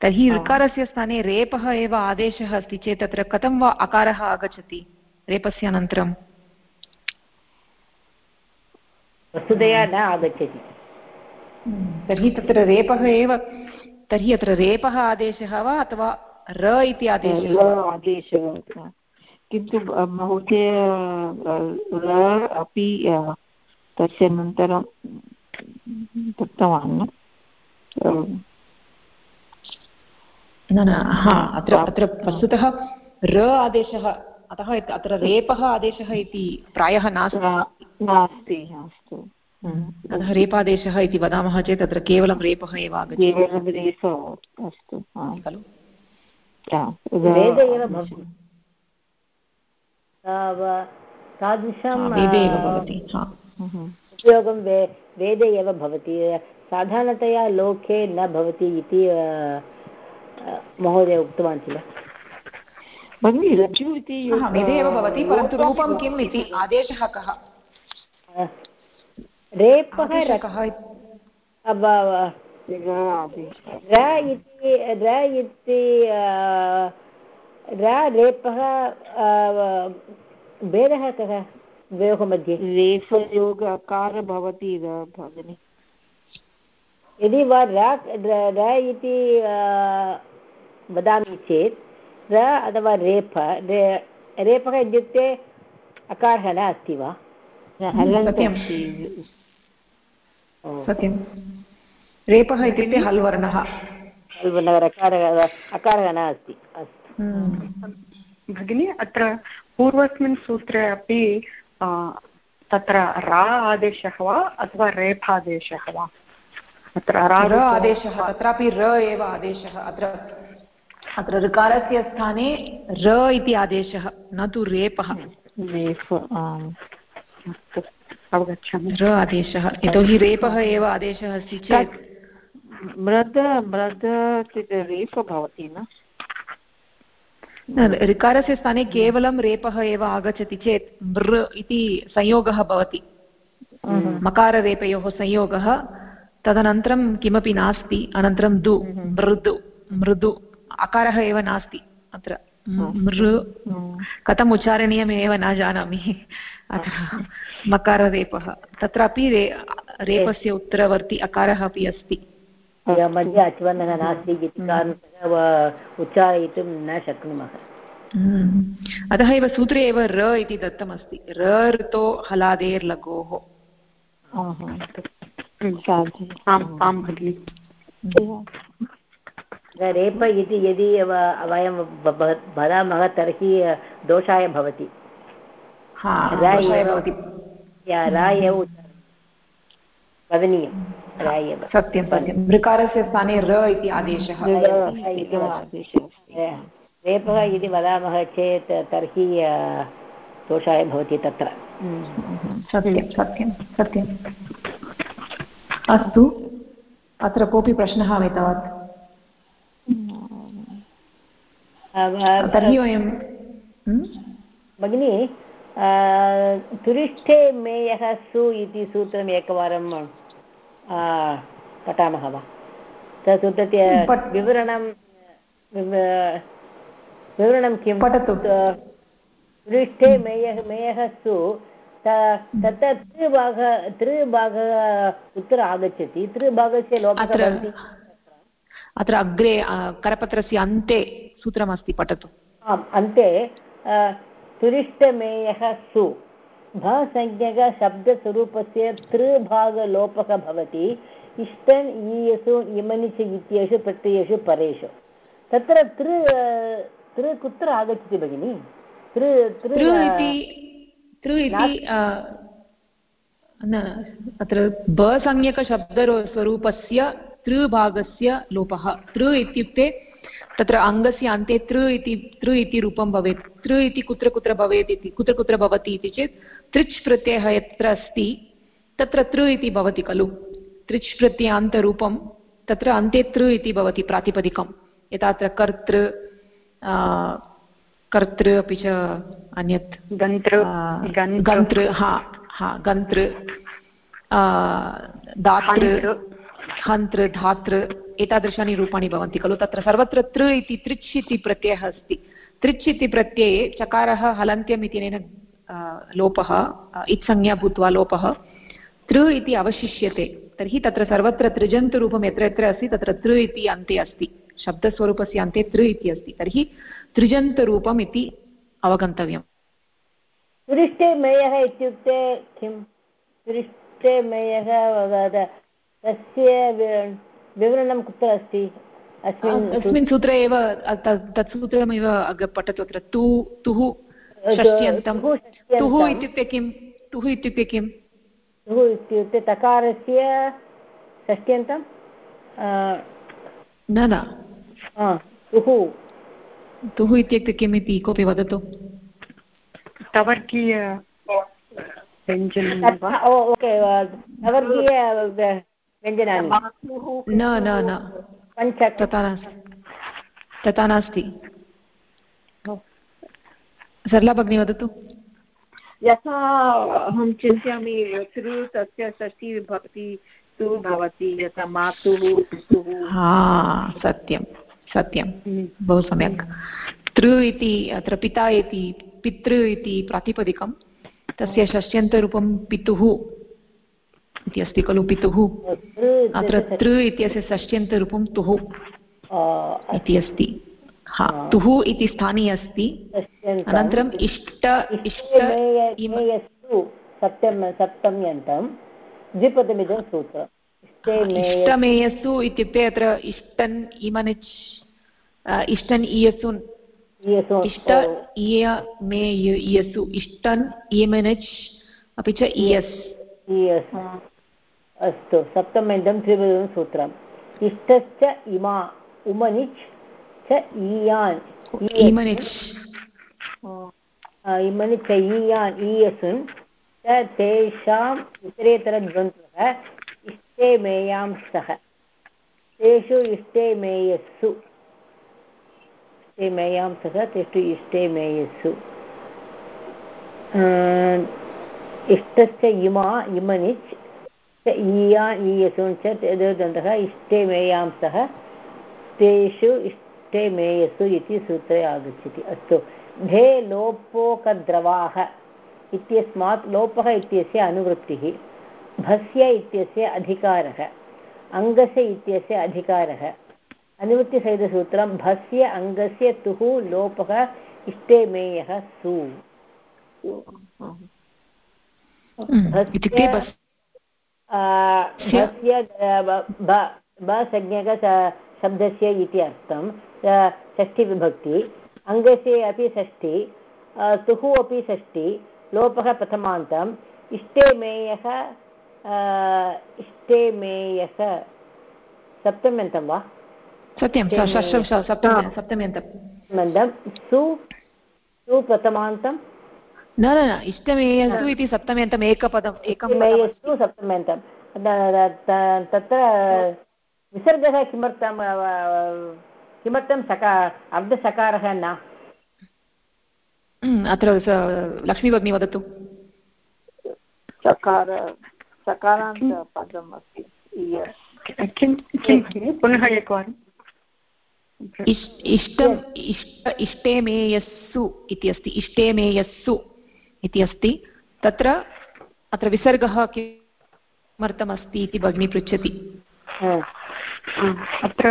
तर्हि ऋकारस्य स्थाने रेपः एव आदेशः अस्ति चेत् तत्र कथं वा अकारः आगच्छति? रेपस्य अनन्तरं वस्तुतया न आगच्छति। तर्हि तत्र रेपः एव तर्हि अत्र रेपः आदेशः वा अथवा र इति आदेशः? आदेशः किन्तु महोदय र अपि तस्य अनन्तरं दत्तवान् न? न हा अत्र अत्र वस्तुतः र आदेशः अतः अत्र रेपः आदेशः इति प्रायः नास्ति। नास्ति अस्तु। अतः रेपादेशः इति वदामः चेत् तत्र केवलं रेपः एव आगच्छति। अस्तु खलु। वेद भवति। उपयोगं वे वेदे एव भवति। साधारणतया लोके न भवति इति महोदय उक्तवान् किल? भगिनि रज्जु इति वेदे भवति परन्तु रूपं किम् इति आदेशः कः रेपः र इति र इति र रेपः भेदः कः द्वयोः मध्ये रेफयोग अकार भवति भगिनि यदि वा र इति वदामि चेत् र अथवा रेफ रेपः इत्युक्ते अकारः न अस्ति वा सत्यं रेपः इत्युक्ते हल् वर्णः अकारः न अस्ति अस्तु। भगिनि अत्र पूर्वस्मिन् सूत्रे अपि तत्र रा आदेशः वा अथवा रेफादेशः वा अत्र र आदेशः तत्रापि र एव आदेशः अत्र अत्र ऋकारस्य स्थाने र इति आदेशः न तु रेपः। रेफ अवगच्छामि। र आदेशः। यतोहि रेपः एव आदेशः अस्ति चेत्। मृद मृद रेफ भवति न ऋकारस्य स्थाने केवलं रेपः एव आगच्छति चेत् मृ इति संयोगः भवति। हम्म। मकाररेपयोः संयोगः। तदनन्तरं किमपि नास्ति। अनन्तरं दु हम्म। मृदु मृदु। अकारः एव नास्ति अत्र। मृ कथम् उच्चारणीयमेव न जानामि। अतः मकाररेपः। तत्रापि रे रेपस्य उत्तरवर्ति अकारः अपि अस्ति। मध्ये अचवर्णः नास्ति इति कारणतः उच्चारयितुं न शक्नुमः। अतः एव सूत्रे एव र इति दत्तमस्ति। र ऋतो हलादेर्लघोः। आं भगिनि रेप इति यदि वयं वदामः तर्हि दोषाय भवति। रा एव वदनीयं रा एव सत्यं सत्यं। ऋकारस्य स्थाने र इति आदेशः रेपः इति वदामः चेत् तर्हि दोषाय भवति तत्र। सत्यं सत्यं सत्यम्। अस्तु। अत्र कोऽपि प्रश्नः एतावत् तर्हि वयं भगिनि तुरिष्ठे मेयः सु इति सूत्रम् एकवारं पठामः वा? तत्सूत्रस्य विवरणं विवरणं किं? पठतु। पृष्ठे मेयः मेयः सु तत्र त्रिभागः त्रिभागः कुत्र आगच्छति त्रिभागस्य लोपः अत्र अग्रे करपत्रस्य अन्ते सूत्रमस्ति पठतु। आम् अन्ते तुरिष्टमेयः सु। भसंज्ञकशब्दस्वरूपस्य त्रिभागलोपः भवति। इष्टन् ईयसु इमनिच इत्येषु प्रत्ययेषु परेषु। तत्र तृ तृ कुत्र आगच्छति भगिनि? तृ तृ इति अत्र बसंज्ञकशब्दस्वरूपस्य तृभागस्य लोपः। तृ इत्युक्ते तत्र अङ्गस्य अन्ते तृ इति तृ इति रूपं भवेत्। तृ इति कुत्र कुत्र भवेत् इति कुत्र कुत्र भवति इति चेत् तृच् प्रत्ययः यत्र अस्ति तत्र तृ इति भवति खलु। तृच् प्रत्ययान्तरूपं तत्र अन्ते तृ इति भवति प्रातिपदिकं। यथा अत्र कर्तृ कर्तृ अपि च अन्यत्। गन्तृ गन्तृ हा हा गन्तृ दातृ। हन्तृ धातृ एतादृशानि रूपाणि भवन्ति, खलु? तत्र सर्वत्र तृ इति तृच् इति प्रत्ययः अस्ति। तृच् इति प्रत्यये चकारः, हलन्त्यम् इत्यनेन लोपः इत्संज्ञा भूत्वा लोपः। तृ इति अवशिष्यते। तर्हि तत्र सर्वत्र त्रिजन्तुरूपं यत्र यत्र अस्ति, तत्र तृ इति अन्ते अस्ति। शब्दस्वरूपस्य अन्ते तृ इति अस्ति। तर्हि त्रिजन्तरूपम् इति अवगन्तव्यम्। इत्युक्ते किं तस्य विवरणं कुत्र अस्ति? अस्मिन् सूत्रे एव तत् सूत्रमेव पठतु अत्र। तु तुः षष्ट्यन्तं। तुः इत्युक्ते किं तुः इत्युक्ते किं तुः इत्युक्ते तकारस्य षष्ट्यन्तं? न न। तुः। तुः इत्युक्ते किम् इति कोऽपि वदतु। तवर्गीय व्यञ्जनं ओके तवर्गीय व्यञ्जनानि। न न न। पञ्च तथा नास्ति। तथा नास्ति। सरला भगिनी वदतु। यथा अहं चिन्तयामि तृ तस्य षष्टिविभक्ति तु भवति यथा मातुः पितुः। हा सत्यं सत्यं। बहु सम्यक्। तृ इति अत्र पिता इति पितृ इति प्रातिपदिकं। तस्य षष्ट्यन्तरूपं पितुः। इति अस्ति खलु पितुः? अत्र तृ इत्यस्य षष्ट्यन्तरूपं तुः इति अस्ति। हा तुः इति स्थाने अस्ति अनन्तरम् इष्ट सप्तम सप्तम्यन्तं। द्विपदमिदं सूत्रम् इष्टमेयसु इत्युक्ते अत्र इष्टन् इमनिच् इष्टन् इयसुन् इष्ट इय मे इयसु। इष्टन् इयमनिच् अपि च इयस्। इयस्। अस्तु सप्तमेन्दं त्रिपदं सूत्रम् इष्टश्च इमा उमनिच् च ईयान् इमनिच्। ईयान् ईयसुन्। च तेषाम् इतरेतरद्वन्द्वः इष्टे मेयां स्तः तेषु इष्टे मेयस्सु। इष्टे मेयां सः तेषु इष्टे मेयस्सु। इष्टश्च इमा इमनिच् ईया ईयसुं च दन्तः इष्टे मेयां सह तेषु इष्टे मेयसु इति सूत्रे आगच्छति। अस्तु। धे लोपोकद्रवाः इत्यस्मात् लोपः इत्यस्य अनुवृत्तिः भस्य इत्यस्य अधिकारः अङ्गस्य इत्यस्य अधिकारः। अनुवृत्तिसहितसूत्रं भस्य अङ्गस्य तुः लोपः इष्टे मेयः सु इत्युक्ते भस्य भसंज्ञक शब्दस्य इति अर्थं षष्ठिविभक्ति अङ्गस्य अपि षष्ठि तुः अपि षष्ठि लोपः प्रथमान्तम् इष्टे मेयः इष्टे मेयः सप्तम्यन्तं वा? सत्यं सप्तम्यन्तं। सु सु प्रथमान्तं न न न इष्टमेयस्तु इति सप्तम्यन्तम् एकपदम् एकं मेयस्तु सप्तम्यन्तं तत्र विसर्गः किमर्थं किमर्थं सका अर्धसकारः न? अत्र लक्ष्मीभगिनी वदतु। सकार सकारान्तपदम् अस्ति पुनः एकवारम् इष्टम् इष्ट इष्टेमेयस्सु इति अस्ति इष्टेमेयस्सु। इति अस्ति। तत्र, अत्र विसर्गः किमर्थमस्ति इति भगिनी पृच्छति। अत्र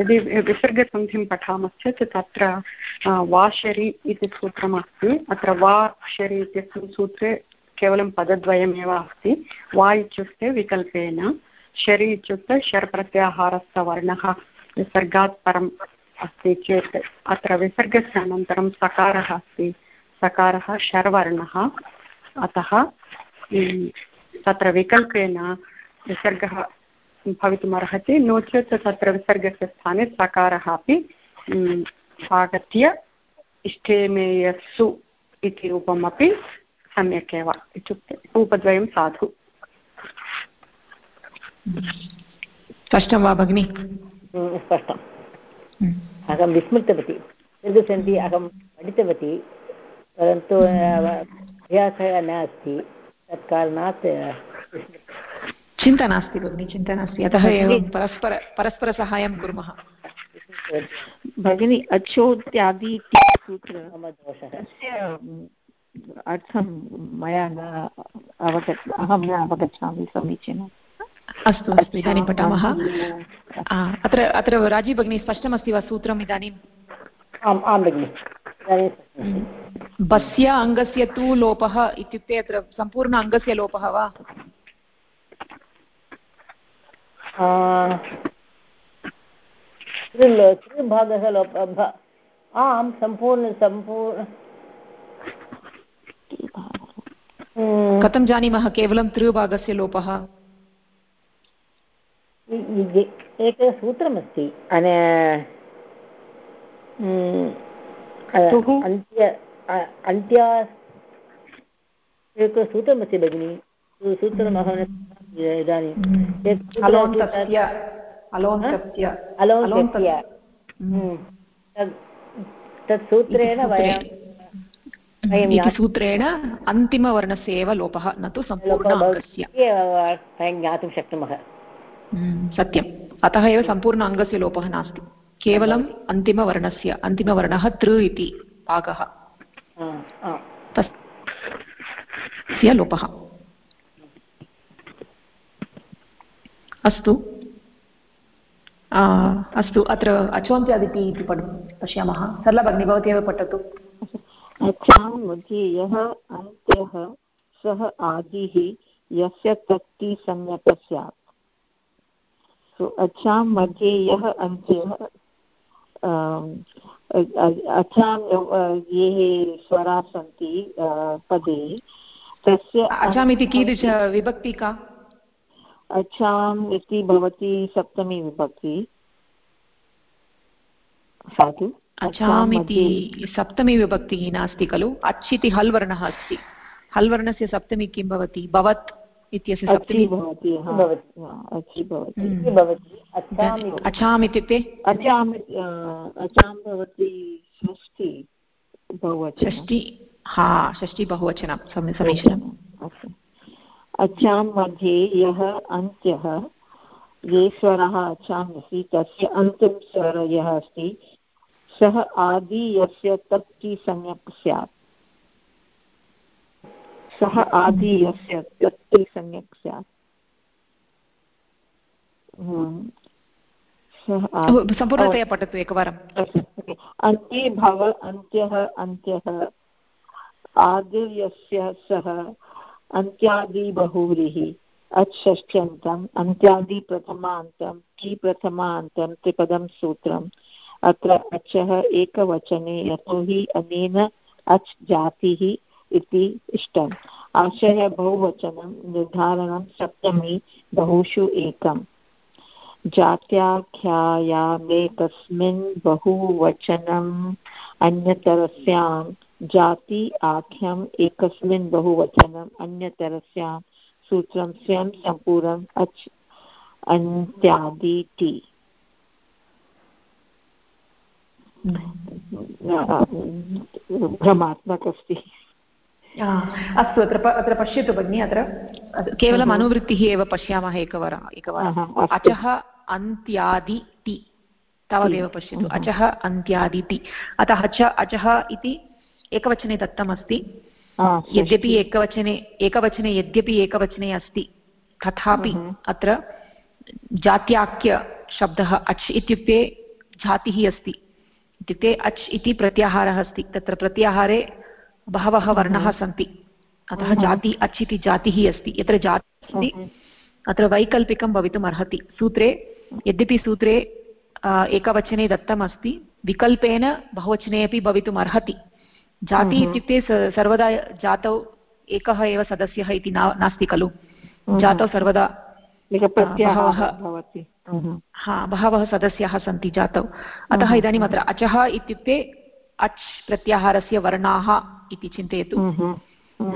यदि विसर्गसन्धिं पठामश्चेत् तत्र वाशरि इति सूत्रमस्ति। अत्र वा शरि इत्यस्मिन् सूत्रे केवलं पदद्वयमेव अस्ति। वा इत्युक्ते विकल्पेन, शरि इत्युक्ते शर् प्रत्याहारस्य वर्णः विसर्गात् परम् अस्ति चेत् अत्र विसर्गस्य अनन्तरं सकारः अस्ति। सकारः शर्वर्णः। अतः तत्र विकल्पेन विसर्गः भवितुमर्हति। नो चेत् तत्र विसर्गस्य स्थाने सकारः अपि आगत्य इष्टेमेयस्सु इति रूपमपि सम्यक् एव इत्युक्ते रूपद्वयं साधु। स्पष्टं वा भगिनि? स्पष्टम् अहं विस्मृतवती। दीर्घसन्धि अहं पठितवती। परन्तु अभ्यासः नास्ति तत्कारणात् चिन्ता नास्ति भगिनि चिन्ता नास्ति। अतः एवं परस्पर परस्परसहायं कुर्मः। भगिनि अचोत्यादि सूत्रस्य अर्थं मया न अवगत् अहं न अवगच्छामि समीचीनम् अस्तु अस्तु इदानीं पठामः। अत्र अत्र राजीव भगिनी स्पष्टमस्ति वा सूत्रम् इदानीम् आम् आं भगिनि। बस्य अङ्गस्य तु लोपः इत्युक्ते अत्र सम्पूर्ण अङ्गस्य लोपः वा? त्रिभागः लोपः आं सम्पूर्ण सम्पूर्ण। कथं जानीमः? केवलं त्रिभागस्य लोपः? एकं सूत्रमस्ति अन्त्य अन्त्या सूत्रमस्ति भगिनि। सूत्रम् अहम् इदानीं। तत् सूत्रेण वयं सूत्रेण अन्तिमवर्णस्य एव लोपः न तु सम्पूर्णस्य वयं ज्ञातुं शक्नुमः। सत्यम्। अतः एव सम्पूर्ण अङ्गस्य लोपः नास्ति। केवलम् अन्तिमवर्णस्य, अन्तिमवर्णः तृ इति भागः। तस्य लोपः। अस्तु। अस्तु, अत्र अचोन्त्यादिति इति पठ, पश्यामः। सरला भगिनी भवती एव पठतु। अचां मध्ये यः अन्त्यः, सः आदिः, यस्य तक्ति सम्यक् स्यात्। सो, अचां मध्ये यः अन्त्यः अचां ये स्वराः सन्ति पदे तस्य अचाम् इति कीदृश विभक्ति का? अचाम् इति भवति सप्तमी विभक्ति। साधु अचाम् इति सप्तमी विभक्तिः नास्ति खलु? अच् इति हल् वर्णः अस्ति। हल् वर्णस्य सप्तमी किं भवति? भवत्। इत्यस्य सप्तमी भवति अचाम् इत्युक्ते? अचाम् अचां भवति षष्टि बहुवचनं। षष्टि हा षष्टि बहुवचनं समीचीनम् अचां मध्ये यः अन्त्यः ये स्वरः अचाम् अस्ति तस्य अन्तिम स्वर यः अस्ति सः आदि यस्य तक्ति सम्यक् स्यात्। सः आदि यस्य तत्ते सम्यक् स्यात्। सम्पूर्णतया पठतु एकवारम् अन्ते भव अन्त्यः अन्त्यः। आदिर्यस्य सः अन्त्यादिबहुव्रीः। अच्षष्ट्यन्तम् अन्त्यादिप्रथमान्तं कि प्रथमान्तं त्रिपदं सूत्रम्। अत्र अचः एकवचने यतोहि अनेन अच् जातिः इति इष्टम्। आशय बहुवचनं निर्धारणं सप्तमी बहुषु एकम्। जात्याख्यायामेकस्मिन् बहुवचनम् अन्यतरस्यां जाति आख्यम् एकस्मिन् बहुवचनम् अन्यतरस्यां सूत्रं स्वयं सम्पूर्णम् अच् अन्त्यादि ति भ्रमात्मक अस्ति अस्तु अत्र अत्र पश्यतु भगिनि अत्र। केवलम् अनुवृत्तिः एव पश्यामः एकवार एकवारम्। अचः अन्त्यादि टि तावदेव पश्यतु। अचः अन्त्यादि टि अतः च अचः इति एकवचने दत्तमस्ति। यद्यपि एकवचने एकवचने यद्यपि एकवचने अस्ति तथापि अत्र जात्याख्यशब्दः अच् इत्युक्ते जातिः अस्ति। इत्युक्ते अच् इति प्रत्याहारः अस्ति। तत्र प्रत्याहारे बहवः वर्णाः सन्ति। अतः जाति अच् इति जातिः अस्ति। यत्र जातिः अस्ति अत्र वैकल्पिकं भवितुम् अर्हति। सूत्रे यद्यपि सूत्रे एकवचने दत्तमस्ति विकल्पेन बहुवचने अपि भवितुम् अर्हति। जाति इत्युक्ते सर्वदा जातौ एकः एव सदस्यः इति नास्ति खलु। जातौ सर्वदा हा बहवः सदस्याः सन्ति जातौ। अतः इदानीम् अत्र अचः इत्युक्ते अच् प्रत्याहारस्य वर्णाः इति चिन्तयतु।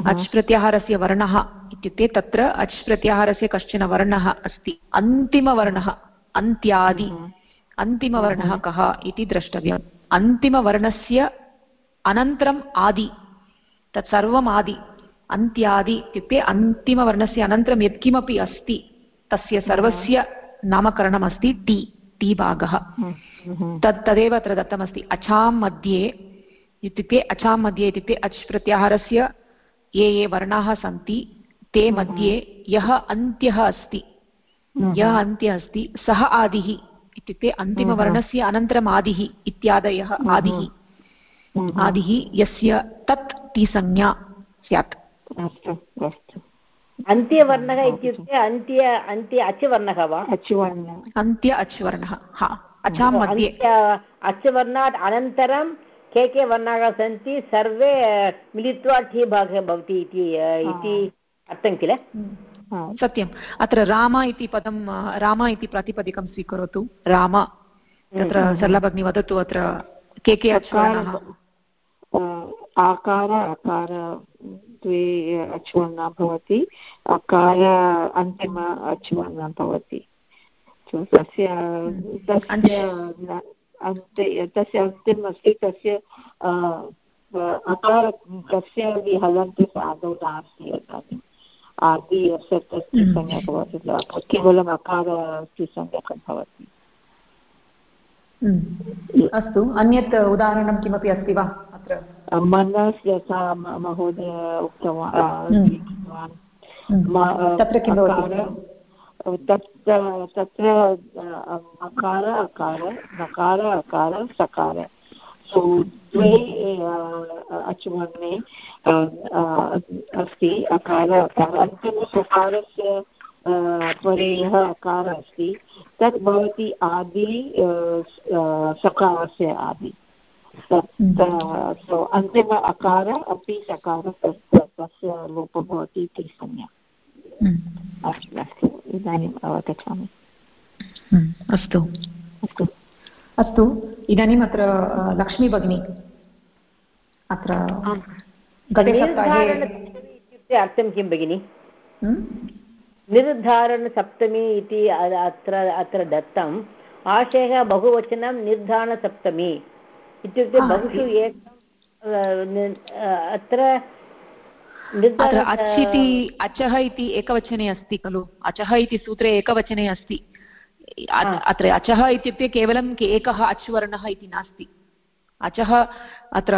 अच् प्रत्याहारस्य वर्णः इत्युक्ते तत्र अच् प्रत्याहारस्य कश्चन वर्णः अस्ति। अन्तिमवर्णः अन्त्यादि। अन्तिमवर्णः कः इति द्रष्टव्यम्। अन्तिमवर्णस्य अनन्तरम् आदि तत्सर्वम् आदि। अन्त्यादि इत्युक्ते अन्तिमवर्णस्य अनन्तरं यत्किमपि अस्ति तस्य सर्वस्य नामकरणमस्ति टी। टी भागः तत् तदेव अत्र दत्तमस्ति। अचां मध्ये इत्युक्ते अचां मध्ये इत्युक्ते अच् प्रत्याहारस्य ये ये वर्णाः सन्ति ते मध्ये यः अन्त्यः अस्ति। यः अन्त्यः अस्ति सः आदिः इत्युक्ते अन्तिमवर्णस्य अनन्तरम् आदिः इत्यादयः आदिः। आदिः यस्य तत् तिसंज्ञा स्यात्। अस्तु अस्तु। अन्त्यवर्णः इत्युक्ते अन्त्य अन्त्य अचवर्णः वा अचुवर्णः अन्त्य अचुवर्णः हा अचां मध्ये अचवर्णात् अनन्तरं के के वर्णाः सन्ति सर्वे मिलित्वा ठी भागः भवति इति अर्थं किल सत्यम् अत्र राम इति पदं राम इति प्रातिपदिकं स्वीकरोतु राम तत्र सरलभगिनी वदतु अत्र के के अचुवर्णाः आकार अकार द्वे अचुवर्णा भवति अकार अन्तिम अचुवर्णा भवति। तस्य तस्य अन्ते तस्य अस्ति तस्य अकार कस्यापि हलन्तस्य आदौ नास्ति इदानीम् आदि तस्य सम्यक् भवति केवलम् अकार सम्यक् भवति। अस्तु अन्यत् उदाहरणं किमपि अस्ति वा अत्र? मनस् यथा महोदय उक्तवान् तत्र किं तत्र अकार अकार नकार अकार सकार। सो द्वे अचुवर्णे अस्ति अकार अकार। अन्तिमसकारस्य परे यः अकारः अस्ति तत् भवति आदि सकारस्य आदि। तत् अन्तिम अकार अपि सकार तस्य लोपः भवति इति संज्ञा अस्तु अस्तु। इदानीम् अवगच्छामि। अस्तु। अस्तु। अस्तु। इदानीम् अत्र लक्ष्मी भगिनी। अत्र इत्युक्ते अर्थं किं भगिनि? निर्धारणसप्तमी इति अत्र अत्र दत्तम् आशयः बहुवचनं निर्धारणसप्तमी इत्युक्ते बहुषु एकम् अत्र इति अचः इति एकवचने अस्ति खलु। अचः इति सूत्रे एकवचने अस्ति। अत्र अचः इत्युक्ते केवलं एकः अच् वर्णः इति नास्ति। अचः अत्र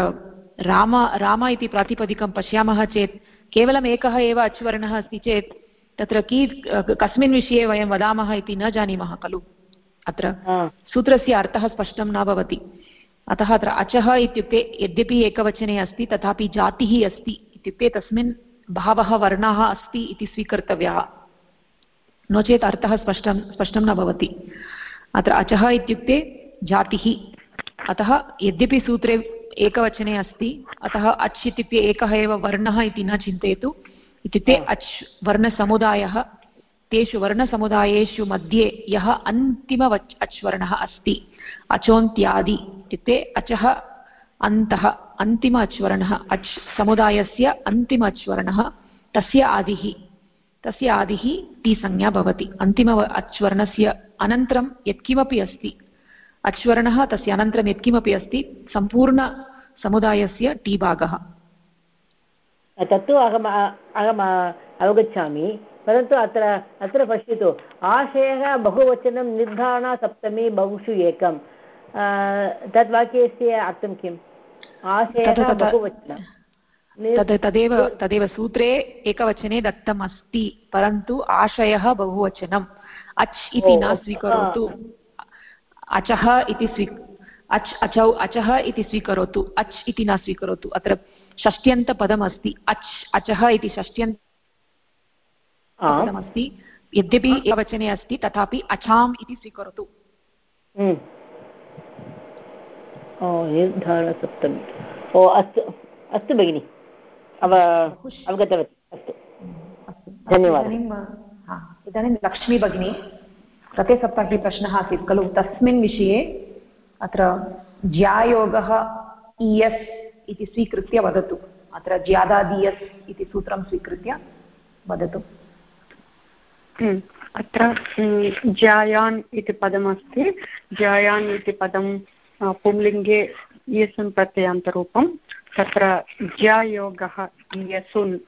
राम राम इति प्रातिपदिकं पश्यामः चेत् केवलम् एकः एव अच् वर्णः अस्ति चेत् तत्र की कस्मिन् विषये वयं वदामः इति न जानीमः खलु। अत्र सूत्रस्य अर्थः स्पष्टं न भवति। अतः अत्र अचः इत्युक्ते यद्यपि एकवचने अस्ति तथापि जातिः अस्ति इत्युक्ते तस्मिन् बहवः वर्णाः अस्ति इति स्वीकर्तव्यः। नो चेत् अर्थः स्पष्टं स्पष्टं न भवति। अत्र अचः इत्युक्ते जातिः। अतः यद्यपि सूत्रे एकवचने अस्ति अतः अच् इत्युक्ते एकः एव वर्णः इति न चिन्तयतु। इत्युक्ते अच् वर्णसमुदायः तेषु वर्णसमुदायेषु मध्ये यः अन्तिमवच् अच् वर्णः अस्ति अचोन्त्यादि इत्युक्ते अचः अन्तः अन्तिम अच्वर्णः अच् समुदायस्य अन्तिम अच्वर्णः तस्य आदिः तस्य आदिः टी संज्ञा भवति। अन्तिम अच्वर्णस्य अनन्तरं यत्किमपि अस्ति अच्वर्णः तस्य अनन्तरं यत्किमपि अस्ति सम्पूर्णसमुदायस्य टी भागः। तत्तु अहम् अहम् अवगच्छामि। परन्तु अत्र अत्र पश्यतु। आशयः बहुवचनं निर्धारणा सप्तमी बहुषु एकं तद् वाक्यस्य अर्थं किम्? आशयः बहुवचनं। तद् तदेव तदेव सूत्रे एकवचने दत्तम् अस्ति परन्तु आशयः बहुवचनम्। अच् इति न स्वीकरोतु। अचः इति स्वी अच् अचौ अचः इति स्वीकरोतु। अच् इति न स्वीकरोतु। अत्र षष्ट्यन्तपदम् अस्ति अच् अचः इति षष्ट्यन्त पदमस्ति। यद्यपि एकवचने अस्ति तथापि अचाम् इति स्वीकरोतु। हम्म। निर्धारणसप्तमी ओ अस्तु अस्तु भगिनि। अव अवगतवती। अस्तु। धन्यवादः। इदानीं लक्ष्मी भगिनी गते सप्ताहे प्रश्नः आसीत् खलु? तस्मिन् विषये अत्र ज्यायोगः इयस् इति स्वीकृत्य वदतु। अत्र ज्यादादियस् इति सूत्रं स्वीकृत्य वदतु। हम्म, अत्र हम्म, ज्यायान् इति पदमस्ति। ज्यायान् इति पदं पुंलिङ्गे इयसुन् प्रत्ययान्तरूपं। तत्र ज्यायोगः इयसुन्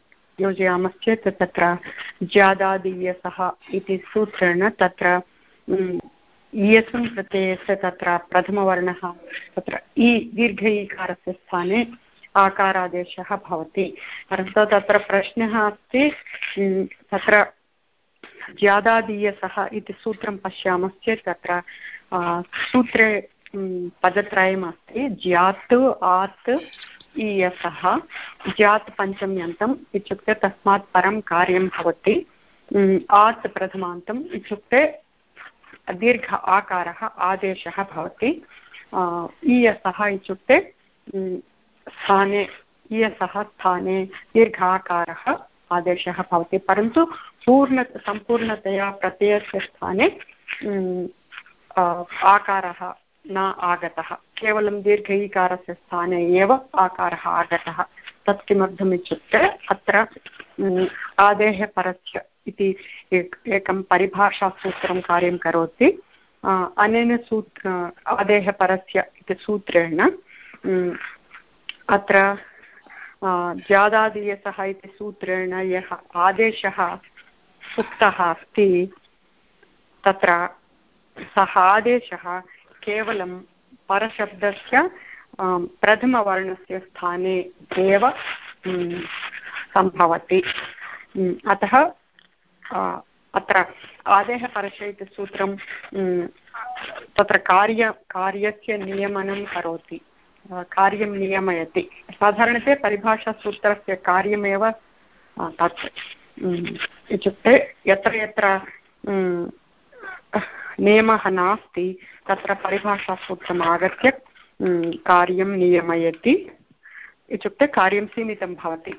योजयामश्चेत् तत्र ज्यादादियसः इति सूत्रेण तत्र इयसुन् प्रत्ययस्य तत्र प्रथमवर्णः, तत्र इ दीर्घ इकारस्य स्थाने आकारादेशः भवति। परन्तु तत्र प्रश्नः अस्ति तत्र ज्यादादीयसः इति सूत्रं पश्यामश्चेत् तत्र सूत्रे पदत्रयमस्ति ज्यात्, आत्, ईयसः। ज्यात् पञ्चम्यन्तम् इत्युक्ते तस्मात् परं कार्यं भवति। आत् प्रथमान्तम् इत्युक्ते दीर्घ आकारः आदेशः भवति। ईयसः इत्युक्ते स्थाने, ईयसः स्थाने दीर्घ आकारः आदेशः भवति। परन्तु पूर्ण, सम्पूर्णतया प्रत्ययस्य स्थाने आकारः न आगतः। केवलं दीर्घ ईकारस्य स्थाने एव आकारः आगतः। तत् किमर्थम् अत्र आदेः परस्य इति एकं परिभाषासूत्रं कार्यं करोति। अनेन सूत्र आदेः परस्य इति सूत्रेण अत्र जादादीयसः इति सूत्रेण यः आदेशः उक्तः अस्ति, तत्र सः आदेशः केवलं परशब्दस्य प्रथमवर्णस्य स्थाने एव सम्भवति। अतः अत्र आदेः इति सूत्रं तत्र कार्य, कार्यस्य नियमनं करोति कार्यं नियमयति। साधारणतया परिभाषासूत्रस्य कार्यमेव तत् इत्युक्ते यत्र यत्र नियमः नास्ति, तत्र परिभाषासूत्रम् आगत्य कार्यं नियमयति। इत्युक्ते कार्यं सीमितं भवति।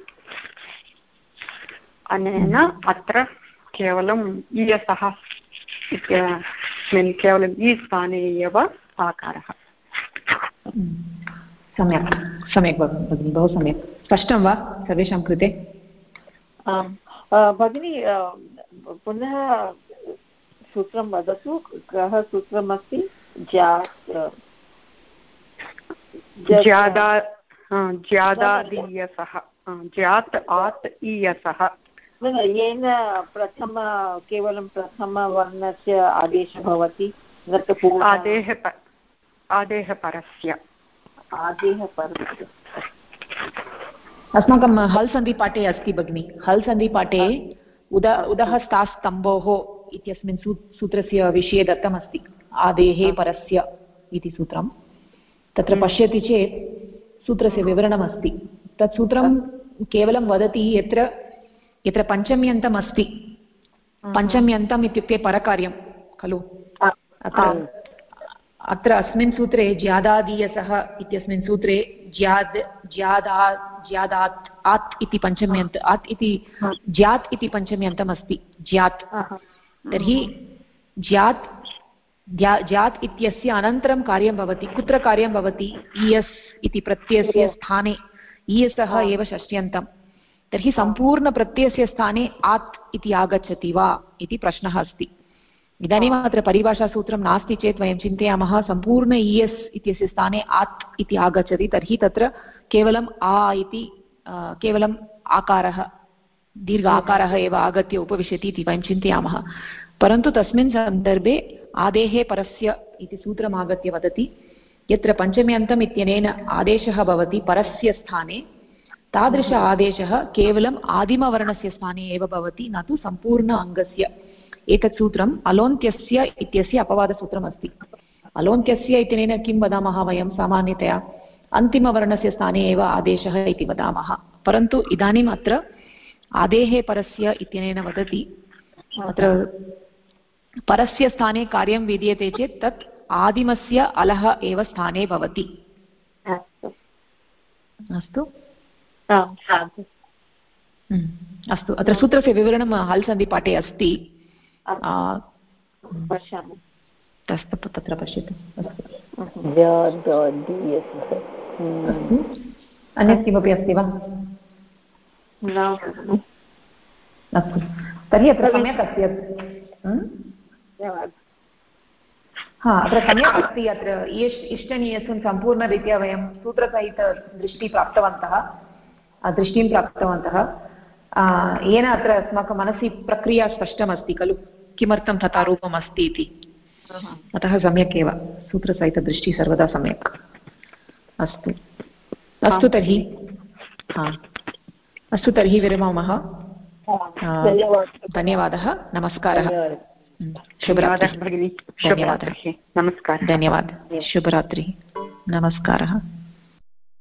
अनेन अत्र केवलम् ईयसः इत्यस्मिन् केवलम् ई स्थाने एव आकारः। सम्यक् सम्यक् भगिनि बहु सम्यक्। स्पष्टं वा सर्वेषां कृते? भगिनी पुनः सूत्रं वदतु कः सूत्रमस्ति? ज्यादादीयसः ज्यात् आत् ईयसः येन प्रथम केवलं प्रथमवर्णस्य आदेशः भवति आदेः आदेः परस्य। आदेः परस्य। अस्माकं हल् सन्धिपाठे अस्ति भगिनि। हल् सन्धिपाठे उद उदः स्तास्तम्भोः इत्यस्मिन् सू सूत्रस्य विषये दत्तमस्ति। आदेः परस्य इति सूत्रं। तत्र पश्यति चेत् सूत्रस्य विवरणमस्ति। तत् सूत्रं केवलं वदति यत्र यत्र पञ्चम्यन्तम् अस्ति पञ्चम्यन्तम् इत्युक्ते परकार्यं खलु? अत्र अत्र अस्मिन् सूत्रे ज्यादादीयसः इत्यस्मिन् सूत्रे ज्याद् ज़्यादा ज्यादात् आत् इति पञ्चम्यन्त आत् इति ज्यात् इति पञ्चम्यन्तम् अस्ति ज्यात् तर्हि ज्यात् ज्यात् इत्यस्य अनन्तरं कार्यं भवति कुत्र कार्यं भवति इयस् इति प्रत्ययस्य स्थाने इयसः एव षष्ट्यन्तं। तर्हि सम्पूर्णप्रत्ययस्य स्थाने आत् इति आगच्छति वा इति प्रश्नः अस्ति। इदानीम् अत्र परिभाषासूत्रं नास्ति चेत् वयं चिन्तयामः सम्पूर्ण इयस् इत्यस्य स्थाने आत् इति आगच्छति, तर्हि तत्र केवलम् आ इति केवलम् आकारः, दीर्घ आकारः एव आगत्य उपविशति इति वयं चिन्तयामः। परन्तु तस्मिन् सन्दर्भे आदेः परस्य इति सूत्रम् आगत्य वदति, यत्र पञ्चम्यन्तम् इत्यनेन आदेशः भवति परस्य स्थाने तादृश आदेशः केवलम् आदिमवर्णस्य स्थाने एव भवति न तु सम्पूर्ण अङ्गस्य। एतत् सूत्रम् अलोन्त्यस्य इत्यस्य अपवादसूत्रम् अस्ति अलोन्त्यस्य इत्यनेन किं वदामः वयं सामान्यतया? अन्तिमवर्णस्य स्थाने एव आदेशः इति वदामः। परन्तु इदानीम् अत्र आदेः परस्य इत्यनेन वदति। अत्र परस्य स्थाने कार्यं विधीयते चेत् तत् आदिमस्य अलः एव स्थाने भवति। अस्तु। अस्तु. अत्र सूत्रस्य विवरणं हल् सन्धिपाठे अस्ति. तत्र पश्यतु. अन्यत् किमपि अस्ति वा? अस्तु. तर्हि अत्र सम्यक् अस्ति हा? अत्र सम्यक् अस्ति अत्र. इष्टनीयस्मिन् सम्पूर्णरीत्या वयं सूत्रसहितदृष्टिः प्राप्तवन्तः. दृष्टिं प्राप्तवन्तः। येन अत्र अस्माकं मनसि प्रक्रिया स्पष्टमस्ति खलु? किमर्थं तथा रूपम् अस्ति इति? अतः सम्यक् एव सूत्रसहितदृष्टिः सर्वदा सम्यक्। अस्तु। अस्तु तर्हि। हा। अस्तु तर्हि विरमामः। धन्यवादः। नमस्कारः। भगिनि। धन्यवादः। नमस्कारः। धन्यवादः। शुभरात्रिः। नमस्कारः।